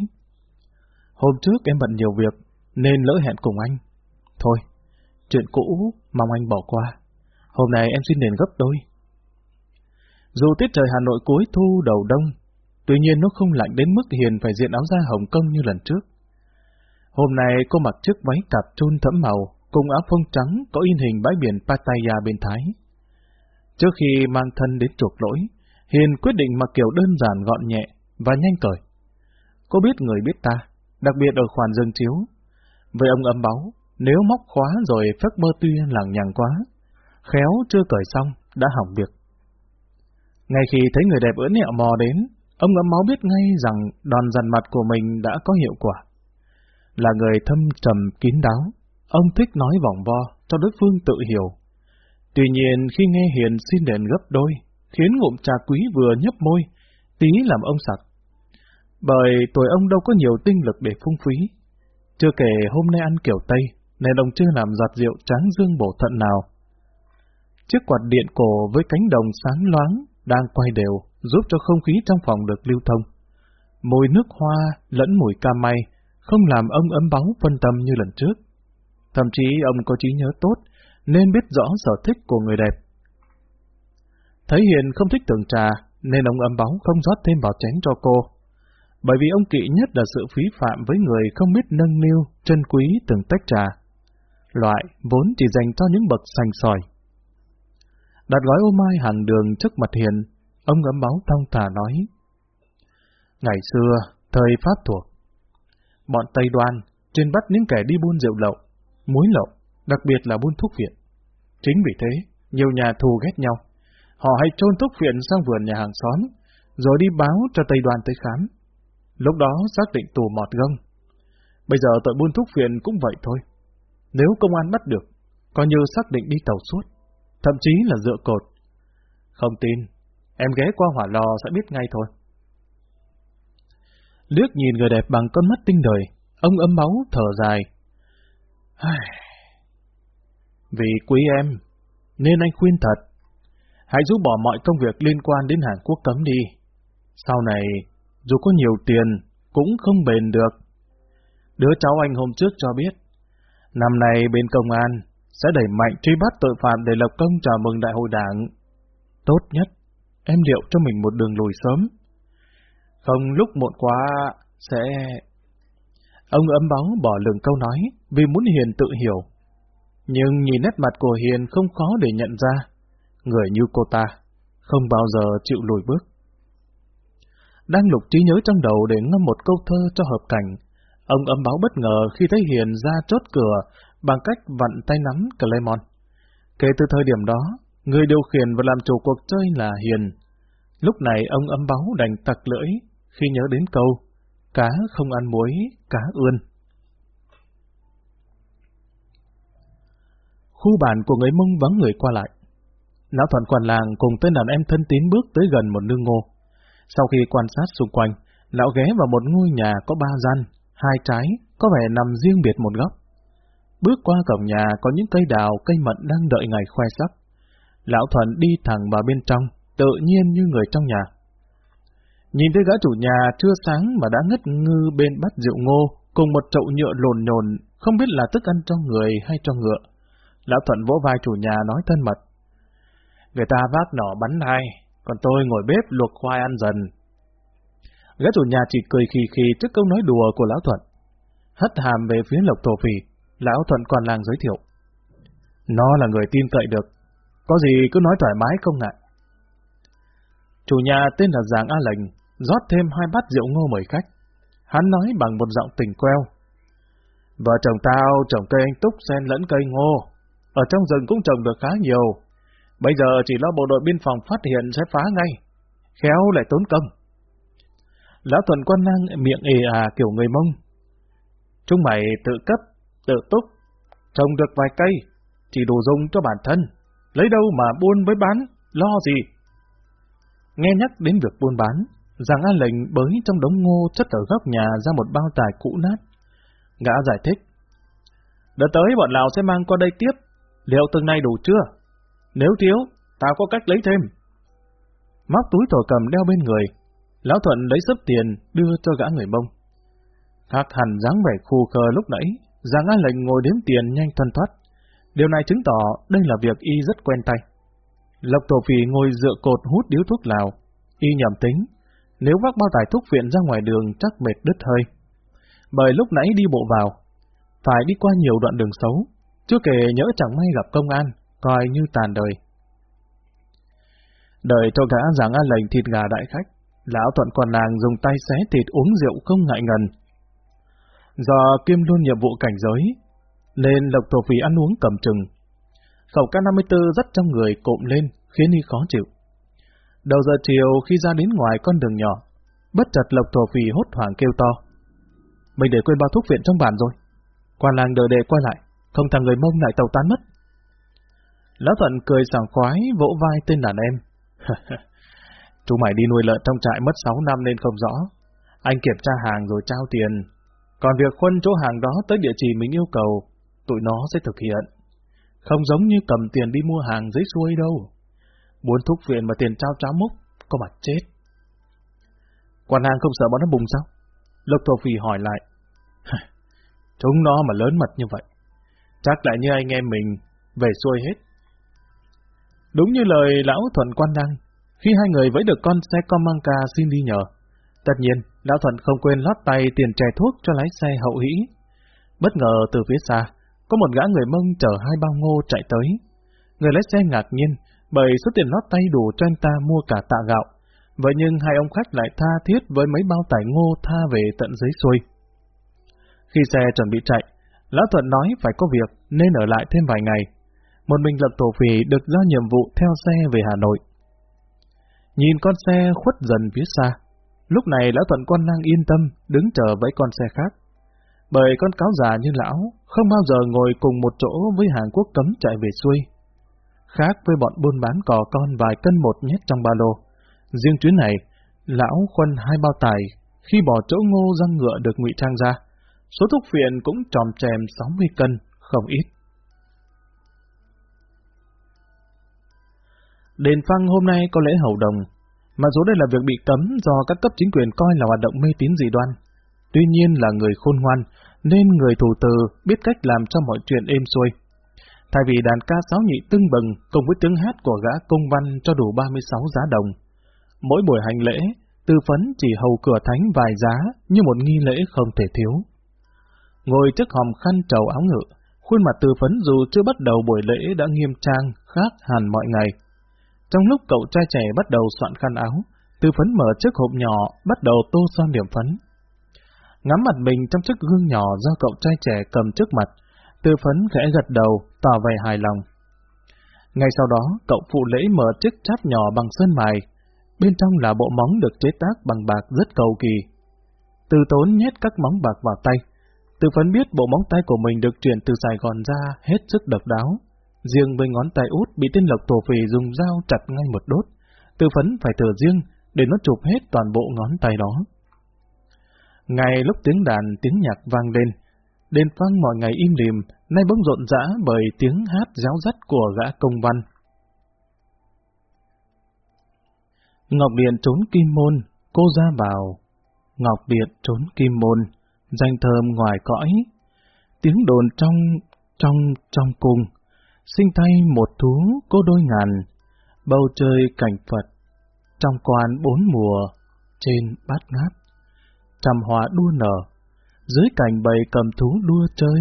Hôm trước em bận nhiều việc, nên lỡ hẹn cùng anh. Thôi, chuyện cũ, mong anh bỏ qua. Hôm nay em xin đền gấp đôi. Dù tiết trời Hà Nội cuối thu đầu đông, tuy nhiên nó không lạnh đến mức Hiền phải diện áo da hồng Kông như lần trước. Hôm nay cô mặc chiếc váy cạp chun thẫm màu, cùng áo phông trắng có in hình bãi biển Pattaya bên Thái. Trước khi mang thân đến chuộc lỗi, Hiền quyết định mặc kiểu đơn giản gọn nhẹ và nhanh cởi. Cô biết người biết ta, đặc biệt ở khoản dương chiếu. Với ông ấm báu, nếu móc khóa rồi phất bơ tuy lằng nhằng quá, khéo chưa cởi xong, đã hỏng việc. Ngay khi thấy người đẹp ưỡn nẹo mò đến, ông ngấm máu biết ngay rằng đòn dằn mặt của mình đã có hiệu quả. Là người thâm trầm kín đáo, ông thích nói vòng vo cho đối phương tự hiểu. Tuy nhiên khi nghe Hiền xin đền gấp đôi, khiến ngụm trà quý vừa nhấp môi, tí làm ông sặc. Bởi tuổi ông đâu có nhiều tinh lực để phung phí. Chưa kể hôm nay ăn kiểu Tây, nên ông chưa làm giọt rượu tráng dương bổ thận nào. Chiếc quạt điện cổ với cánh đồng sáng loáng đang quay đều, giúp cho không khí trong phòng được lưu thông. Mùi nước hoa lẫn mùi ca may không làm ông ấm bóng phân tâm như lần trước. Thậm chí ông có trí nhớ tốt, nên biết rõ sở thích của người đẹp. Thấy Hiền không thích tưởng trà, nên ông ấm bóng không rót thêm vào chén cho cô. Bởi vì ông kỵ nhất là sự phí phạm với người không biết nâng niu, trân quý từng tách trà. Loại vốn chỉ dành cho những bậc sành sỏi. Đặt gói ô mai hàng đường trước mặt Hiền, ông ngấm máu thong thả nói. Ngày xưa, thời Pháp thuộc, bọn Tây Đoan trên bắt những kẻ đi buôn rượu lậu, muối lậu, đặc biệt là buôn thuốc viện. Chính vì thế, nhiều nhà thù ghét nhau. Họ hay trôn thuốc viện sang vườn nhà hàng xóm, rồi đi báo cho Tây Đoan tới khám. Lúc đó xác định tù mọt gông. Bây giờ tội buôn thuốc viện cũng vậy thôi. Nếu công an bắt được, coi như xác định đi tàu suốt, thậm chí là dựa cột. Không tin, em ghé qua hỏa lò sẽ biết ngay thôi. Liếc nhìn người đẹp bằng con mắt tinh đời, ông ấm máu thở dài. Vì quý em, nên anh khuyên thật, hãy giúp bỏ mọi công việc liên quan đến Hàn Quốc cấm đi. Sau này, dù có nhiều tiền, cũng không bền được. Đứa cháu anh hôm trước cho biết, năm nay bên công an sẽ đẩy mạnh truy bắt tội phạm để lập công chào mừng đại hội đảng. Tốt nhất, em liệu cho mình một đường lùi sớm. Không lúc muộn quá, sẽ... Ông ấm bóng bỏ lường câu nói vì muốn Hiền tự hiểu. Nhưng nhìn nét mặt của Hiền không khó để nhận ra, người như cô ta, không bao giờ chịu lùi bước. Đang lục trí nhớ trong đầu để ngâm một câu thơ cho hợp cảnh, ông ấm báo bất ngờ khi thấy Hiền ra chốt cửa bằng cách vặn tay nắm Clemon. Kể từ thời điểm đó, người điều khiển và làm chủ cuộc chơi là Hiền. Lúc này ông ấm báo đành tặc lưỡi khi nhớ đến câu cá không ăn muối, cá ươn. Khu bản của người Mông vắng người qua lại. Lão thuận quản làng cùng tên đàn em thân tín bước tới gần một nương ngô. Sau khi quan sát xung quanh, lão ghé vào một ngôi nhà có ba gian, hai trái, có vẻ nằm riêng biệt một góc. Bước qua cổng nhà có những cây đào, cây mận đang đợi ngày khoe sắc. Lão Thuận đi thẳng vào bên trong, tự nhiên như người trong nhà. Nhìn thấy gã chủ nhà chưa sáng mà đã ngất ngư bên bát rượu ngô, cùng một chậu nhựa lồn nhồn, không biết là thức ăn cho người hay cho ngựa. Lão Thuận vỗ vai chủ nhà nói thân mật. Người ta vác nỏ bắn hai, còn tôi ngồi bếp luộc khoai ăn dần. Gã chủ nhà chỉ cười khì khì trước câu nói đùa của Lão Thuận. Hất hàm về phía Lộc Thổ Phỉ, Lão Thuận còn làng giới thiệu. Nó là người tin cậy được, có gì cứ nói thoải mái không ngại. Chủ nhà tên là Giàng A Lệnh, rót thêm hai bát rượu ngô mời khách. Hắn nói bằng một giọng tình queo. Vợ chồng tao trồng cây anh túc xen lẫn cây ngô, ở trong rừng cũng trồng được khá nhiều. Bây giờ chỉ lo bộ đội biên phòng phát hiện sẽ phá ngay, khéo lại tốn công. Lão Thuận quan năng miệng ề à kiểu người mông. Chúng mày tự cấp, tự túc, trồng được vài cây, chỉ đủ dùng cho bản thân, lấy đâu mà buôn với bán, lo gì. Nghe nhắc đến việc buôn bán, Giang An lệnh bới trong đống ngô chất ở góc nhà ra một bao tải cũ nát. Gã giải thích. Đợt tới bọn Lào sẽ mang qua đây tiếp, liệu từng này đủ chưa? Nếu thiếu, tao có cách lấy thêm. Móc túi thổ cầm đeo bên người, Lão Thuận lấy sấp tiền đưa cho gã người mông. Khác hẳn dáng vẻ khu khờ lúc nãy, Giang A lệnh ngồi đếm tiền nhanh thân thoát. Điều này chứng tỏ đây là việc y rất quen tay. Lộc Tổ Phì ngồi dựa cột hút điếu thuốc lào. Y nhầm tính, nếu vác bao tải thuốc viện ra ngoài đường chắc mệt đứt hơi. Bởi lúc nãy đi bộ vào, phải đi qua nhiều đoạn đường xấu, chưa kể nhỡ chẳng may gặp công an, coi như tàn đời. Đợi cho gã giảng an lệnh thịt gà đại khách, lão thuận còn nàng dùng tay xé thịt uống rượu không ngại ngần. Do kiêm luôn nhiệm vụ cảnh giới, nên Lộc Thổ Phỉ ăn uống cầm chừng, Khẩu K54 rất trong người cộm lên, khiến y khó chịu. Đầu giờ chiều khi ra đến ngoài con đường nhỏ, bất chợt Lộc Thổ Phỉ hốt hoảng kêu to. mình để quên bao thuốc viện trong bàn rồi. Quan làng đợi đệ quay lại, không thằng người mông lại tàu tán mất. Lão Thuận cười sảng khoái, vỗ vai tên đàn em. Chú mày đi nuôi lợn trong trại mất 6 năm nên không rõ. Anh kiểm tra hàng rồi trao tiền. Còn việc khuân chỗ hàng đó tới địa chỉ mình yêu cầu, tụi nó sẽ thực hiện. Không giống như cầm tiền đi mua hàng dưới xuôi đâu. Muốn thuốc viện mà tiền trao cháo múc, có mặt chết. Quan hàng không sợ bọn nó bùng sao? Lộc thổ phì hỏi lại. Chúng nó mà lớn mật như vậy. Chắc lại như anh em mình, về xuôi hết. Đúng như lời lão thuần quan đăng, khi hai người với được con xe Comanca xin đi nhờ. Tất nhiên, lão thuận không quên lót tay tiền chè thuốc cho lái xe hậu hĩ. Bất ngờ từ phía xa, có một gã người mông chở hai bao ngô chạy tới. Người lái xe ngạc nhiên, bởi số tiền lót tay đủ cho anh ta mua cả tạ gạo. Vậy nhưng hai ông khách lại tha thiết với mấy bao tải ngô tha về tận dưới xuôi. Khi xe chuẩn bị chạy, Lão Thuận nói phải có việc nên ở lại thêm vài ngày. Một mình lập tổ phỉ được giao nhiệm vụ theo xe về Hà Nội. Nhìn con xe khuất dần phía xa, lúc này Lão Thuận quan đang yên tâm đứng chờ với con xe khác. Bởi con cáo già như lão không bao giờ ngồi cùng một chỗ với Hàn Quốc cấm chạy về xuôi. Khác với bọn buôn bán cò con vài cân một nhét trong ba lô. Riêng chuyến này, lão khuân hai bao tải khi bỏ chỗ ngô răng ngựa được ngụy trang ra Số thuốc phiện cũng tròm trèm 60 cân, không ít. Đền Phăng hôm nay có lễ hầu đồng, mà dù đây là việc bị cấm do các cấp chính quyền coi là hoạt động mê tín dị đoan. Tuy nhiên là người khôn ngoan, nên người thủ từ biết cách làm cho mọi chuyện êm xuôi. Thay vì đàn ca sáo nhị tưng bừng cùng với tiếng hát của gã công văn cho đủ 36 giá đồng. Mỗi buổi hành lễ, tư phấn chỉ hầu cửa thánh vài giá như một nghi lễ không thể thiếu. Ngồi trước hòm khăn trầu áo ngự, khuôn mặt tư phấn dù chưa bắt đầu buổi lễ đã nghiêm trang, khác hẳn mọi ngày. Trong lúc cậu trai trẻ bắt đầu soạn khăn áo, từ phấn mở chiếc hộp nhỏ, bắt đầu tô son điểm phấn. Ngắm mặt mình trong chiếc gương nhỏ do cậu trai trẻ cầm trước mặt, từ phấn khẽ gật đầu, tỏ vẻ hài lòng. Ngay sau đó, cậu phụ lễ mở chiếc cháp nhỏ bằng sơn mài, bên trong là bộ móng được chế tác bằng bạc rất cầu kỳ. Từ tốn nhét các móng bạc vào tay, Tư phấn biết bộ móng tay của mình được chuyển từ Sài Gòn ra hết sức độc đáo. Riêng với ngón tay út bị tên lộc tổ phì dùng dao chặt ngay một đốt. Tư phấn phải thở riêng để nó chụp hết toàn bộ ngón tay đó. Ngày lúc tiếng đàn, tiếng nhạc vang lên, đền phăng mọi ngày im lìm, nay bỗng rộn rã bởi tiếng hát giáo dắt của gã công văn. Ngọc Điện trốn kim môn, cô ra vào. Ngọc Điện trốn kim môn, danh thơm ngoài cõi, tiếng đồn trong, trong, trong cung, sinh tay một thú có đôi ngàn, bầu trời cảnh Phật, trong quan bốn mùa, trên bát ngát, trăm hoa đua nở, dưới cảnh bầy cầm thú đua chơi.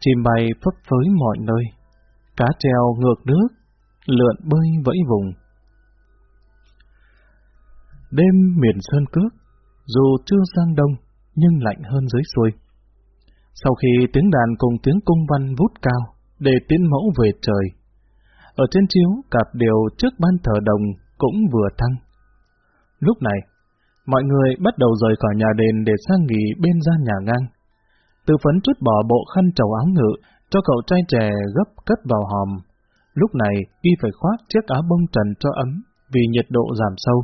Chim bay phấp phới mọi nơi, cá treo ngược nước, lượn bơi vẫy vùng. Đêm miền sơn cước, dù chưa sang đông, nhưng lạnh hơn dưới xuôi. Sau khi tiếng đàn cùng tiếng cung văn vút cao, để tiến mẫu về trời. Ở trên chiếu, cặp điều trước ban thờ đồng cũng vừa thăng. Lúc này, mọi người bắt đầu rời khỏi nhà đền để sang nghỉ bên gian nhà ngang. Từ phấn chút bỏ bộ khăn trầu áo ngự, cho cậu trai trẻ gấp cất vào hòm. Lúc này, y phải khoác chiếc áo bông trần cho ấm, vì nhiệt độ giảm sâu.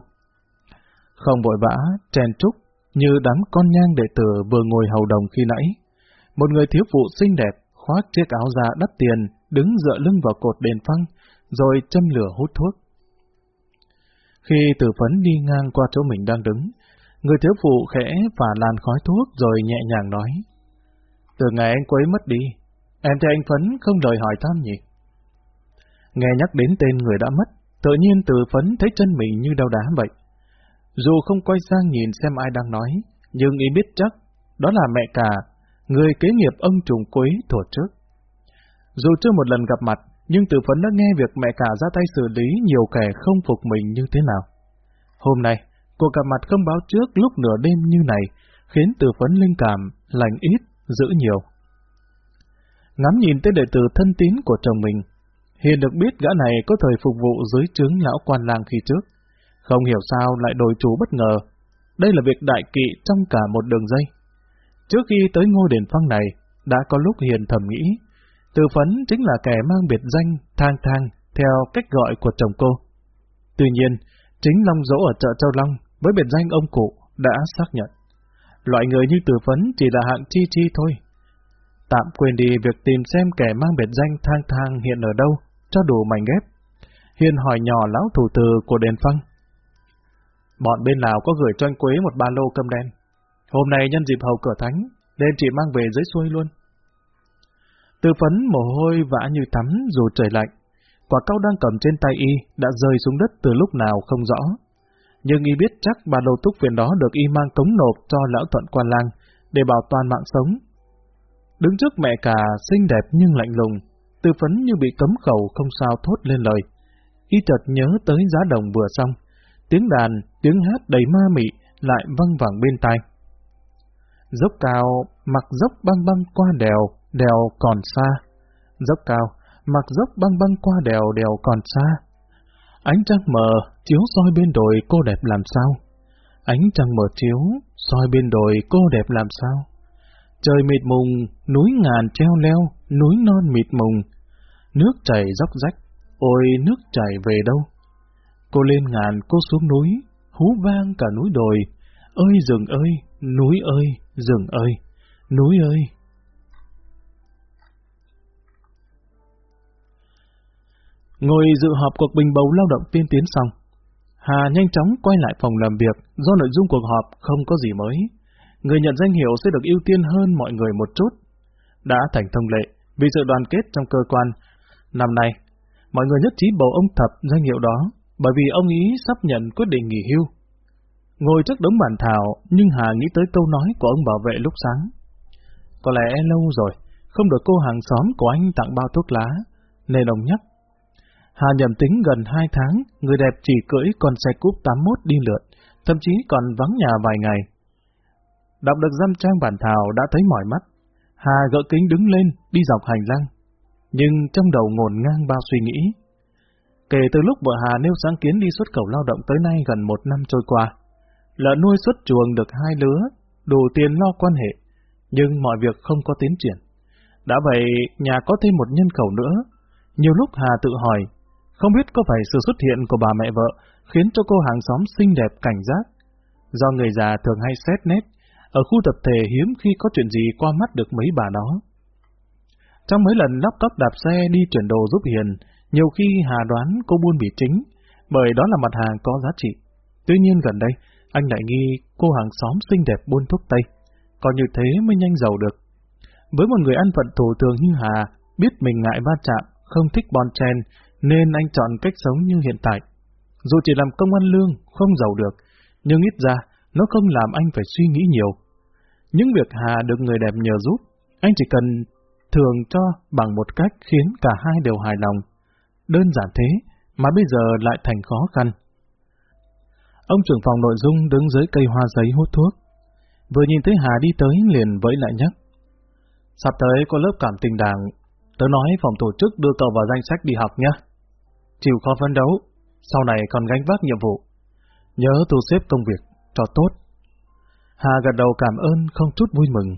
Không vội vã, chen trúc, như đám con nhang đệ tử vừa ngồi hầu đồng khi nãy. Một người thiếu phụ xinh đẹp, khoác chiếc áo da đắt tiền, đứng dựa lưng vào cột đèn phăng, rồi châm lửa hút thuốc. Khi tử phấn đi ngang qua chỗ mình đang đứng, người thiếu phụ khẽ và làn khói thuốc rồi nhẹ nhàng nói. Từ ngày anh quấy mất đi, em thấy anh Phấn không lời hỏi thăm nhỉ? Nghe nhắc đến tên người đã mất, tự nhiên từ Phấn thấy chân mình như đau đá vậy. Dù không quay sang nhìn xem ai đang nói, nhưng ý biết chắc, đó là mẹ cả, người kế nghiệp ông trùng quế thuở trước. Dù chưa một lần gặp mặt, nhưng Tử Phấn đã nghe việc mẹ cả ra tay xử lý nhiều kẻ không phục mình như thế nào. Hôm nay, cuộc gặp mặt không báo trước lúc nửa đêm như này, khiến Tử Phấn linh cảm, lành ít, giữ nhiều. Ngắm nhìn tới đệ tử thân tín của chồng mình, Hiền được biết gã này có thời phục vụ dưới trướng lão quan lang khi trước. Không hiểu sao lại đổi chủ bất ngờ. Đây là việc đại kỵ trong cả một đường dây. Trước khi tới ngôi đền phong này, đã có lúc Hiền thầm nghĩ, Từ Phấn chính là kẻ mang biệt danh thang thang theo cách gọi của chồng cô. Tuy nhiên, chính Long Dỗ ở chợ Châu Long với biệt danh ông cụ đã xác nhận. Loại người như Từ Phấn chỉ là hạng chi chi thôi. Tạm quên đi việc tìm xem kẻ mang biệt danh thang thang hiện ở đâu, cho đủ mảnh ghép. Hiền hỏi nhỏ lão thủ từ của đền phong. Bọn bên nào có gửi cho anh Quế một ba lô cơm đen. Hôm nay nhân dịp hầu cửa thánh, nên chị mang về dưới xuôi luôn. Từ phấn mồ hôi vã như tắm dù trời lạnh. Quả cau đang cầm trên tay y đã rơi xuống đất từ lúc nào không rõ. Nhưng y biết chắc bà đầu túc viện đó được y mang cống nộp cho lão thuận quan lang để bảo toàn mạng sống. Đứng trước mẹ cả xinh đẹp nhưng lạnh lùng, Tư phấn như bị cấm khẩu không sao thốt lên lời. Y chợt nhớ tới giá đồng vừa xong, tiếng đàn, tiếng hát đầy ma mị lại văng vẳng bên tai. Dốc cao, mặc dốc băng băng qua đèo, đèo còn xa. Dốc cao, mặc dốc băng băng qua đèo, đèo còn xa. Ánh trăng mờ, chiếu soi bên đồi cô đẹp làm sao? Ánh trăng mờ chiếu, soi bên đồi cô đẹp làm sao? Trời mịt mùng, núi ngàn treo leo, núi non mịt mùng. Nước chảy dốc rách, ôi nước chảy về đâu? Cô lên ngàn, cô xuống núi, hú vang cả núi đồi. Ơi rừng ơi, núi ơi, rừng ơi, núi ơi. Ngồi dự họp cuộc bình bầu lao động tiên tiến xong, Hà nhanh chóng quay lại phòng làm việc do nội dung cuộc họp không có gì mới. Người nhận danh hiệu sẽ được ưu tiên hơn mọi người một chút. Đã thành thông lệ, vì sự đoàn kết trong cơ quan, năm nay, mọi người nhất trí bầu ông Thập danh hiệu đó, bởi vì ông ý sắp nhận quyết định nghỉ hưu. Ngồi trước đống bàn thảo, nhưng Hà nghĩ tới câu nói của ông bảo vệ lúc sáng. Có lẽ lâu rồi, không được cô hàng xóm của anh tặng bao thuốc lá, nên ông nhắc Hà nhầm tính gần hai tháng, người đẹp chỉ cưỡi con xe cúp 81 đi lượn, thậm chí còn vắng nhà vài ngày. Đọc được dăm trang bản thảo đã thấy mỏi mắt. Hà gỡ kính đứng lên, đi dọc hành lang. Nhưng trong đầu ngổn ngang bao suy nghĩ. Kể từ lúc vợ Hà nêu sáng kiến đi xuất khẩu lao động tới nay gần một năm trôi qua, lợn nuôi xuất chuồng được hai lứa, đủ tiền lo quan hệ, nhưng mọi việc không có tiến triển. Đã vậy, nhà có thêm một nhân khẩu nữa. Nhiều lúc Hà tự hỏi, không biết có phải sự xuất hiện của bà mẹ vợ khiến cho cô hàng xóm xinh đẹp cảnh giác. Do người già thường hay xét nét, ở khu tập thể hiếm khi có chuyện gì qua mắt được mấy bà đó. Trong mấy lần lóc cóc đạp xe đi chuyển đồ giúp Hiền, nhiều khi Hà đoán cô buôn bị chính, bởi đó là mặt hàng có giá trị. Tuy nhiên gần đây, anh lại nghi cô hàng xóm xinh đẹp buôn thuốc Tây. Còn như thế mới nhanh giàu được. Với một người ăn phận thủ thường như Hà, biết mình ngại va chạm, không thích bon chen, nên anh chọn cách sống như hiện tại. Dù chỉ làm công ăn lương, không giàu được, nhưng ít ra, nó không làm anh phải suy nghĩ nhiều. Những việc Hà được người đẹp nhờ giúp, anh chỉ cần thường cho bằng một cách khiến cả hai đều hài lòng. Đơn giản thế, mà bây giờ lại thành khó khăn. Ông trưởng phòng nội dung đứng dưới cây hoa giấy hút thuốc. Vừa nhìn thấy Hà đi tới liền vẫy lại nhắc. Sắp tới có lớp cảm tình đảng, tớ nói phòng tổ chức đưa cậu vào danh sách đi học nhé chịu khó phấn đấu, sau này còn gánh vác nhiệm vụ. Nhớ tu xếp công việc, cho tốt. Hà gật đầu cảm ơn không chút vui mừng.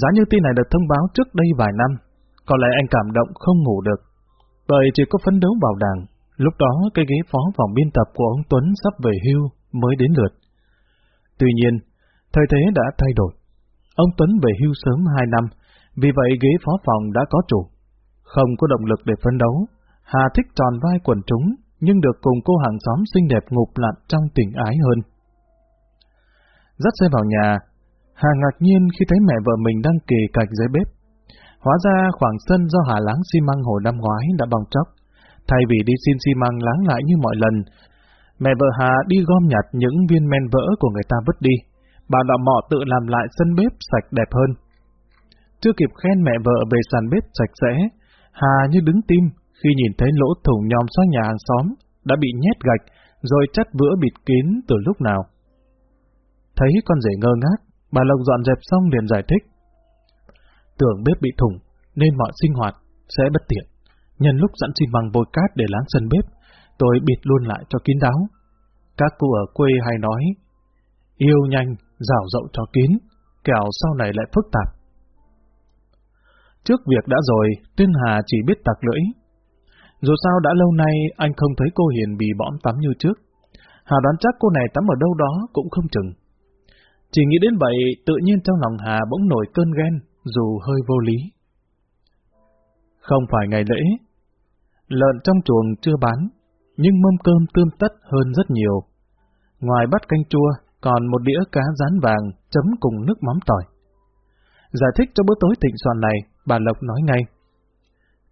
Giá như tin này được thông báo trước đây vài năm, có lẽ anh cảm động không ngủ được. Bởi chỉ có phấn đấu bảo đảng, lúc đó cái ghế phó phòng biên tập của ông Tuấn sắp về hưu mới đến lượt. Tuy nhiên, thời thế đã thay đổi. Ông Tuấn về hưu sớm 2 năm, vì vậy ghế phó phòng đã có chủ. Không có động lực để phấn đấu, Hà thích tròn vai quần chúng, nhưng được cùng cô hàng xóm xinh đẹp ngục lặn trong tình ái hơn. Dắt xe vào nhà, Hà ngạc nhiên khi thấy mẹ vợ mình đang kề cạch dưới bếp. Hóa ra khoảng sân do Hà láng xi măng hồi năm ngoái đã bong chóc. Thay vì đi xin xi măng láng lại như mọi lần, mẹ vợ Hà đi gom nhặt những viên men vỡ của người ta vứt đi. Bà đọ mọ tự làm lại sân bếp sạch đẹp hơn. Chưa kịp khen mẹ vợ về sàn bếp sạch sẽ, Hà như đứng tim khi nhìn thấy lỗ thủng nhòm xóa nhà hàng xóm đã bị nhét gạch rồi chất vữa bịt kín từ lúc nào. Thấy con rể ngơ ngác, bà Lộc dọn dẹp xong liền giải thích. Tưởng bếp bị thủng nên mọi sinh hoạt sẽ bất tiện. Nhân lúc sẵn xin bằng vôi cát để láng sân bếp, tôi bịt luôn lại cho kín đáo. Các cụ ở quê hay nói, yêu nhanh, rào rậu cho kín, kẻo sau này lại phức tạp. Trước việc đã rồi, Tuyên Hà chỉ biết tạc lưỡi. Dù sao đã lâu nay anh không thấy cô Hiền bị bõm tắm như trước. Hà đoán chắc cô này tắm ở đâu đó cũng không chừng. Chỉ nghĩ đến vậy, tự nhiên trong lòng Hà bỗng nổi cơn ghen, dù hơi vô lý. Không phải ngày lễ, lợn trong chuồng chưa bán, nhưng mâm cơm tươm tất hơn rất nhiều. Ngoài bát canh chua, còn một đĩa cá rán vàng chấm cùng nước mắm tỏi. Giải thích cho bữa tối thịnh soạn này, bà Lộc nói ngay.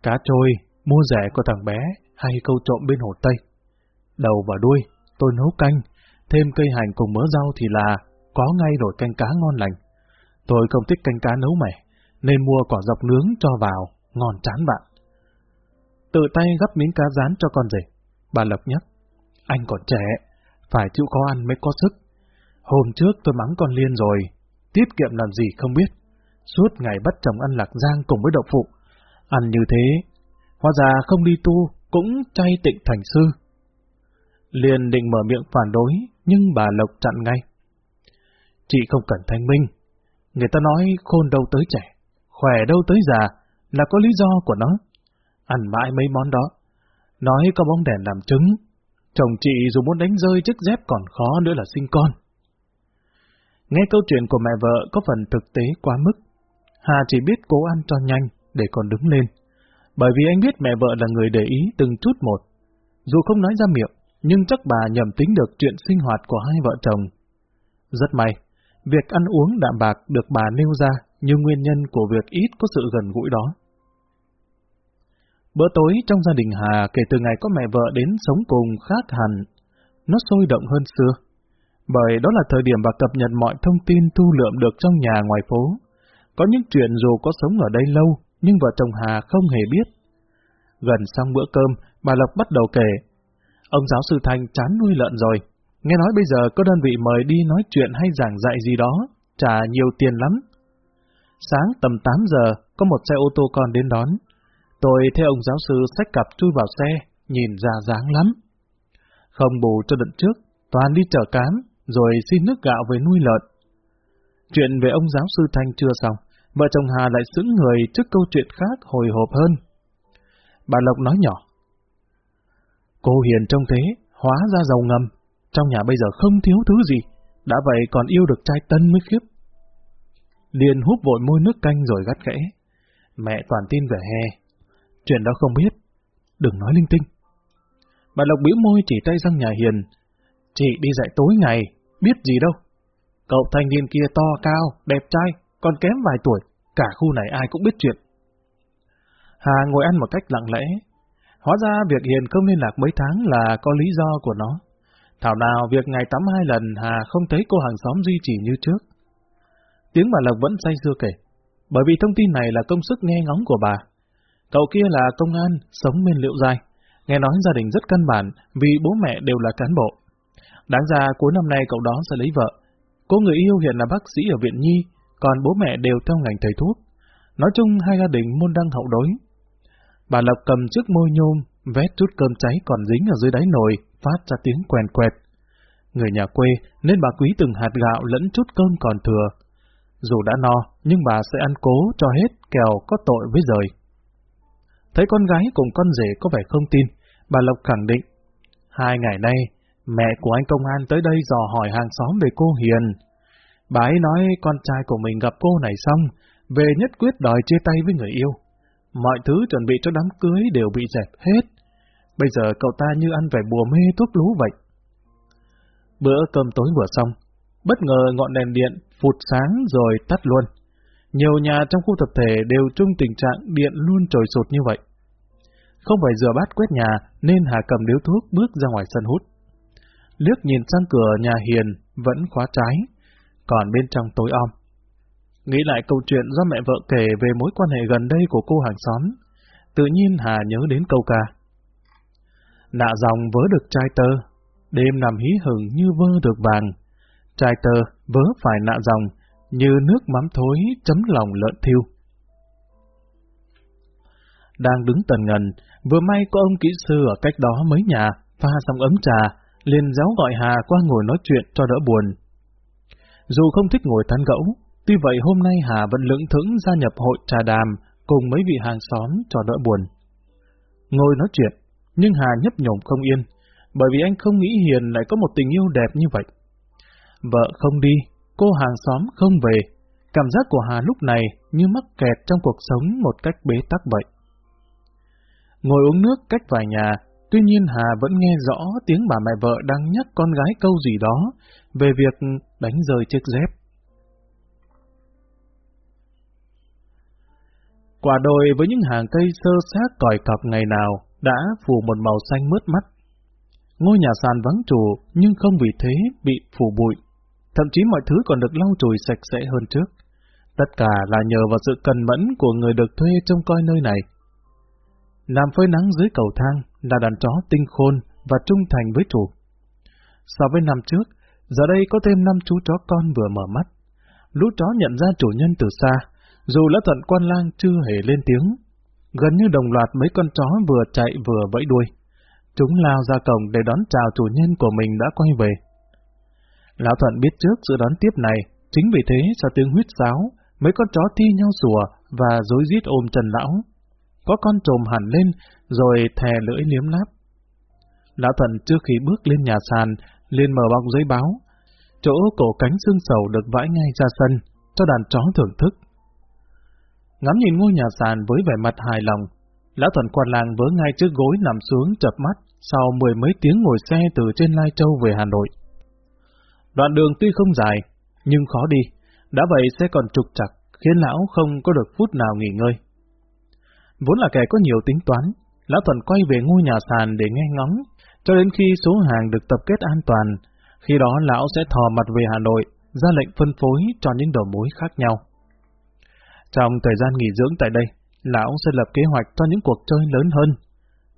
Cá trôi, mua rẻ của thằng bé, hay câu trộm bên hồ Tây. Đầu và đuôi, tôi nấu canh, thêm cây hành cùng mỡ rau thì là có ngay rồi canh cá ngon lành. Tôi không thích canh cá nấu mẻ, nên mua quả dọc nướng cho vào, ngon chán bạn. Tự tay gắp miếng cá rán cho con rể. Bà Lộc nhắc, anh còn trẻ, phải chịu khó ăn mới có sức. Hôm trước tôi mắng con Liên rồi, tiết kiệm làm gì không biết. Suốt ngày bắt chồng ăn lạc giang cùng với đậu phụ. Ăn như thế, hóa ra không đi tu, cũng chay tịnh thành sư. Liên định mở miệng phản đối, nhưng bà Lộc chặn ngay. Chị không cần thanh minh. Người ta nói khôn đâu tới trẻ, khỏe đâu tới già, là có lý do của nó. Ăn mãi mấy món đó. Nói có bóng đèn làm trứng. Chồng chị dù muốn đánh rơi chiếc dép còn khó nữa là sinh con. Nghe câu chuyện của mẹ vợ có phần thực tế quá mức. Hà chỉ biết cố ăn cho nhanh để còn đứng lên. Bởi vì anh biết mẹ vợ là người để ý từng chút một. Dù không nói ra miệng, nhưng chắc bà nhầm tính được chuyện sinh hoạt của hai vợ chồng. Rất may, việc ăn uống đạm bạc được bà nêu ra như nguyên nhân của việc ít có sự gần gũi đó. Bữa tối trong gia đình Hà kể từ ngày có mẹ vợ đến sống cùng khác hẳn, nó sôi động hơn xưa. Bởi đó là thời điểm bà cập nhật mọi thông tin thu lượm được trong nhà ngoài phố. Có những chuyện dù có sống ở đây lâu, nhưng vợ chồng Hà không hề biết. Gần xong bữa cơm, bà Lộc bắt đầu kể. Ông giáo sư Thanh chán nuôi lợn rồi. Nghe nói bây giờ có đơn vị mời đi nói chuyện hay giảng dạy gì đó, trả nhiều tiền lắm. Sáng tầm 8 giờ, có một xe ô tô con đến đón. Tôi theo ông giáo sư xách cặp chui vào xe, nhìn ra dáng lắm. Không bù cho đợt trước, toàn đi chợ cám, rồi xin nước gạo về nuôi lợn. Chuyện về ông giáo sư Thanh chưa xong, vợ chồng Hà lại sững người trước câu chuyện khác hồi hộp hơn. Bà Lộc nói nhỏ. Cô Hiền trông thế, hóa ra giàu ngầm, trong nhà bây giờ không thiếu thứ gì, đã vậy còn yêu được trai tân mới khiếp. liền hút vội môi nước canh rồi gắt khẽ. Mẹ toàn tin về hè. Chuyện đó không biết. Đừng nói linh tinh. Bà Lộc bĩu môi chỉ tay sang nhà Hiền. Chị đi dạy tối ngày, biết gì đâu. Cậu thanh niên kia to cao, đẹp trai, còn kém vài tuổi. Cả khu này ai cũng biết chuyện. Hà ngồi ăn một cách lặng lẽ. Hóa ra việc Hiền không liên lạc mấy tháng là có lý do của nó. Thảo nào việc ngày tắm hai lần Hà không thấy cô hàng xóm duy trì như trước. Tiếng bà Lộc vẫn say sưa kể, bởi vì thông tin này là công sức nghe ngóng của bà. Cậu kia là công an, sống bên liệu dài. Nghe nói gia đình rất căn bản vì bố mẹ đều là cán bộ. Đáng ra cuối năm nay cậu đó sẽ lấy vợ. Cô người yêu hiện là bác sĩ ở viện Nhi, còn bố mẹ đều theo ngành thầy thuốc. Nói chung hai gia đình môn đăng hậu đối. Bà Lộc cầm chiếc môi nhôm, vét chút cơm cháy còn dính ở dưới đáy nồi, phát ra tiếng quèn quẹt. Người nhà quê nên bà quý từng hạt gạo lẫn chút cơm còn thừa, dù đã no, nhưng bà sẽ ăn cố cho hết kèo có tội với rời. Thấy con gái cùng con rể có vẻ không tin, bà Lộc khẳng định. Hai ngày nay, mẹ của anh công an tới đây dò hỏi hàng xóm về cô Hiền. Bà ấy nói con trai của mình gặp cô này xong, về nhất quyết đòi chia tay với người yêu. Mọi thứ chuẩn bị cho đám cưới đều bị dẹp hết. Bây giờ cậu ta như ăn phải bùa mê thuốc lú vậy. Bữa cơm tối vừa xong, bất ngờ ngọn đèn điện phụt sáng rồi tắt luôn. Nhiều nhà trong khu tập thể đều chung tình trạng điện luôn trồi sụt như vậy. Không phải rửa bát quét nhà nên Hà cầm điếu thuốc bước ra ngoài sân hút. Liếc nhìn sang cửa nhà Hiền vẫn khóa trái, còn bên trong tối om. Nghĩ lại câu chuyện do mẹ vợ kể về mối quan hệ gần đây của cô hàng xóm, tự nhiên Hà nhớ đến câu ca. Nạ dòng vớ được trai tơ, đêm nằm hí hửng như vơ được vàng, Trai tơ vớ phải nạ dòng, như nước mắm thối chấm lòng lợn thiêu. Đang đứng tần ngần, vừa may có ông kỹ sư ở cách đó mấy nhà, pha xong ấm trà, liền giáo gọi Hà qua ngồi nói chuyện cho đỡ buồn. Dù không thích ngồi tán gẫu, Tuy vậy hôm nay Hà vẫn lưỡng thững gia nhập hội trà đàm cùng mấy vị hàng xóm cho đỡ buồn. Ngồi nói chuyện, nhưng Hà nhấp nhổm không yên, bởi vì anh không nghĩ Hiền lại có một tình yêu đẹp như vậy. Vợ không đi, cô hàng xóm không về, cảm giác của Hà lúc này như mắc kẹt trong cuộc sống một cách bế tắc vậy. Ngồi uống nước cách vài nhà, tuy nhiên Hà vẫn nghe rõ tiếng bà mẹ vợ đang nhắc con gái câu gì đó về việc đánh rơi chiếc dép. Quả đồi với những hàng cây sơ xác còi cọc ngày nào đã phủ một màu xanh mướt mắt. Ngôi nhà sàn vắng chủ nhưng không vì thế bị phủ bụi. Thậm chí mọi thứ còn được lau chùi sạch sẽ hơn trước. Tất cả là nhờ vào sự cần mẫn của người được thuê trông coi nơi này. Làm phơi nắng dưới cầu thang là đàn chó tinh khôn và trung thành với chủ. So với năm trước, giờ đây có thêm năm chú chó con vừa mở mắt. Lũ chó nhận ra chủ nhân từ xa, dù lã thuận quan lang chưa hề lên tiếng, gần như đồng loạt mấy con chó vừa chạy vừa vẫy đuôi. Chúng lao ra cổng để đón chào chủ nhân của mình đã quay về. Lão Thuận biết trước sự đón tiếp này, chính vì thế sau tiếng huyết sáo, mấy con chó thi nhau sủa và dối rít ôm Trần Lão. Có con trồm hẳn lên, rồi thè lưỡi liếm láp. Lão Thuận trước khi bước lên nhà sàn, liền mở bọc giấy báo. Chỗ cổ cánh xương sầu được vãi ngay ra sân, cho đàn chó thưởng thức. Ngắm nhìn ngôi nhà sàn với vẻ mặt hài lòng, Lão Thuận quan làng vớ ngay trước gối nằm xuống chập mắt sau mười mấy tiếng ngồi xe từ trên Lai Châu về Hà Nội. Đoạn đường tuy không dài, nhưng khó đi, đã vậy sẽ còn trục chặt, khiến lão không có được phút nào nghỉ ngơi. Vốn là kẻ có nhiều tính toán, lão Thuận quay về ngôi nhà sàn để nghe ngóng, cho đến khi số hàng được tập kết an toàn, khi đó lão sẽ thò mặt về Hà Nội, ra lệnh phân phối cho những đầu mối khác nhau. Trong thời gian nghỉ dưỡng tại đây, lão sẽ lập kế hoạch cho những cuộc chơi lớn hơn,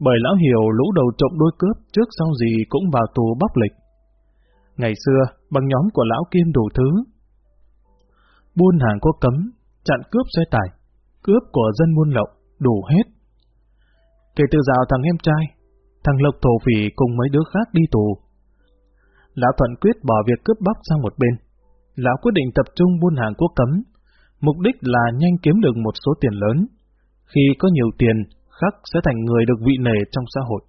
bởi lão hiểu lũ đầu trộm đôi cướp trước sau gì cũng vào tù bóc lịch. Ngày xưa, bằng nhóm của lão Kim đủ thứ. Buôn hàng có cấm, chặn cướp xe tải, cướp của dân buôn lậu, đủ hết. Kể từ dạo thằng em trai, thằng Lộc thổ phỉ cùng mấy đứa khác đi tù. Lão Thuận quyết bỏ việc cướp bóc sang một bên. Lão quyết định tập trung buôn hàng quốc cấm, mục đích là nhanh kiếm được một số tiền lớn. Khi có nhiều tiền, khắc sẽ thành người được vị nề trong xã hội.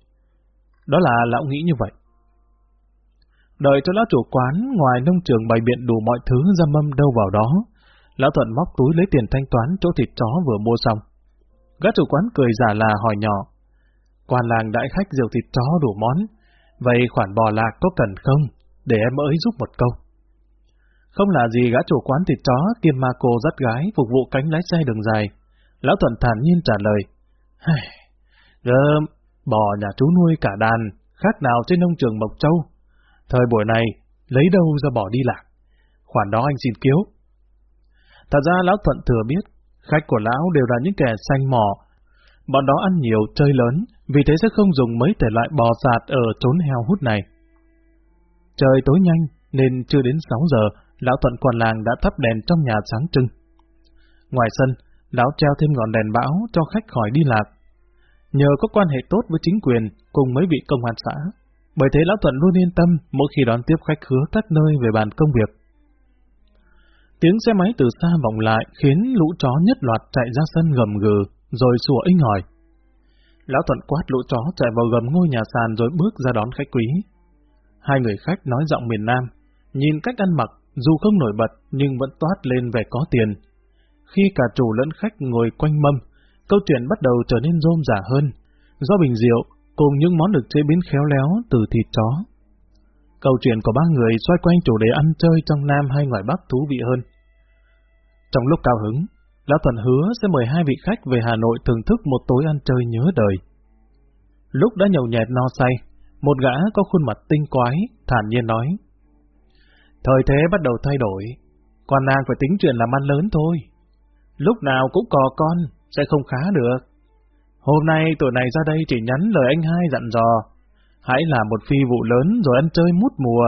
Đó là lão nghĩ như vậy. Đợi cho lão chủ quán ngoài nông trường bày biện đủ mọi thứ ra mâm đâu vào đó, lão Thuận móc túi lấy tiền thanh toán chỗ thịt chó vừa mua xong. Gã chủ quán cười giả là hỏi nhỏ, quan làng đãi khách rượu thịt chó đủ món, vậy khoản bò lạc có cần không, để em ấy giúp một câu. Không là gì gã chủ quán thịt chó kiêm ma cô dắt gái phục vụ cánh lái xe đường dài. Lão Thuận thản nhiên trả lời. Gơm, bò nhà chú nuôi cả đàn, khác nào trên nông trường Mộc Châu. Thời buổi này, lấy đâu ra bỏ đi lạc. Khoản đó anh xin kiếu. Thật ra Lão Thuận thừa biết, khách của Lão đều là những kẻ xanh mỏ. Bọn đó ăn nhiều, chơi lớn, vì thế sẽ không dùng mấy thể loại bò sạt ở trốn heo hút này. Trời tối nhanh, nên chưa đến 6 giờ, lão thuận quản làng đã thắp đèn trong nhà sáng trưng. Ngoài sân, lão treo thêm ngọn đèn bão cho khách khỏi đi lạc. Nhờ có quan hệ tốt với chính quyền cùng mấy vị công an xã, bởi thế lão thuận luôn yên tâm mỗi khi đón tiếp khách khứa các nơi về bàn công việc. Tiếng xe máy từ xa vọng lại khiến lũ chó nhất loạt chạy ra sân gầm gừ, rồi sủa inh hỏi. Lão thuận quát lũ chó chạy vào gầm ngôi nhà sàn rồi bước ra đón khách quý. Hai người khách nói giọng miền Nam, nhìn cách ăn mặc dù không nổi bật nhưng vẫn toát lên vẻ có tiền. Khi cả chủ lẫn khách ngồi quanh mâm, câu chuyện bắt đầu trở nên rôm rả hơn, do bình rượu cùng những món được chế biến khéo léo từ thịt chó. Câu chuyện của ba người xoay quanh chủ đề ăn chơi trong Nam hay ngoài Bắc thú vị hơn. Trong lúc cao hứng, Lão Thuận hứa sẽ mời hai vị khách về Hà Nội thưởng thức một tối ăn chơi nhớ đời. Lúc đã nhậu nhẹt no say, một gã có khuôn mặt tinh quái, thản nhiên nói. Thời thế bắt đầu thay đổi, quan nàng phải tính chuyện làm ăn lớn thôi. Lúc nào cũng cò con, sẽ không khá được. Hôm nay tuổi này ra đây chỉ nhắn lời anh hai dặn dò. Hãy làm một phi vụ lớn rồi ăn chơi mút mùa,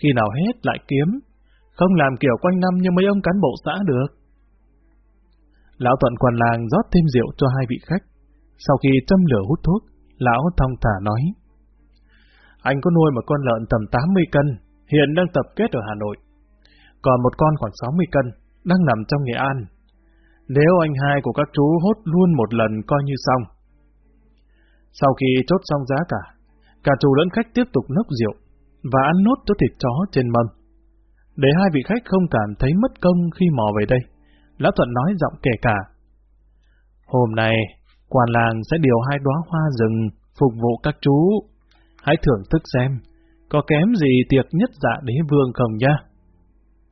khi nào hết lại kiếm. Không làm kiểu quanh năm như mấy ông cán bộ xã được. Lão Thuận quan làng rót thêm rượu cho hai vị khách. Sau khi châm lửa hút thuốc, lão thong thả nói. Anh có nuôi một con lợn tầm 80 cân, hiện đang tập kết ở Hà Nội. Còn một con khoảng 60 cân, đang nằm trong Nghệ An. Nếu anh hai của các chú hốt luôn một lần coi như xong. Sau khi chốt xong giá cả, cả chủ lẫn khách tiếp tục nốc rượu và ăn nốt cho thịt chó trên mâm. Để hai vị khách không cảm thấy mất công khi mò về đây, Lão Thuận nói giọng kể cả. Hôm nay, quan làng sẽ điều hai đóa hoa rừng phục vụ các chú. Hãy thưởng thức xem, có kém gì tiệc nhất dạ đế vương không nhá.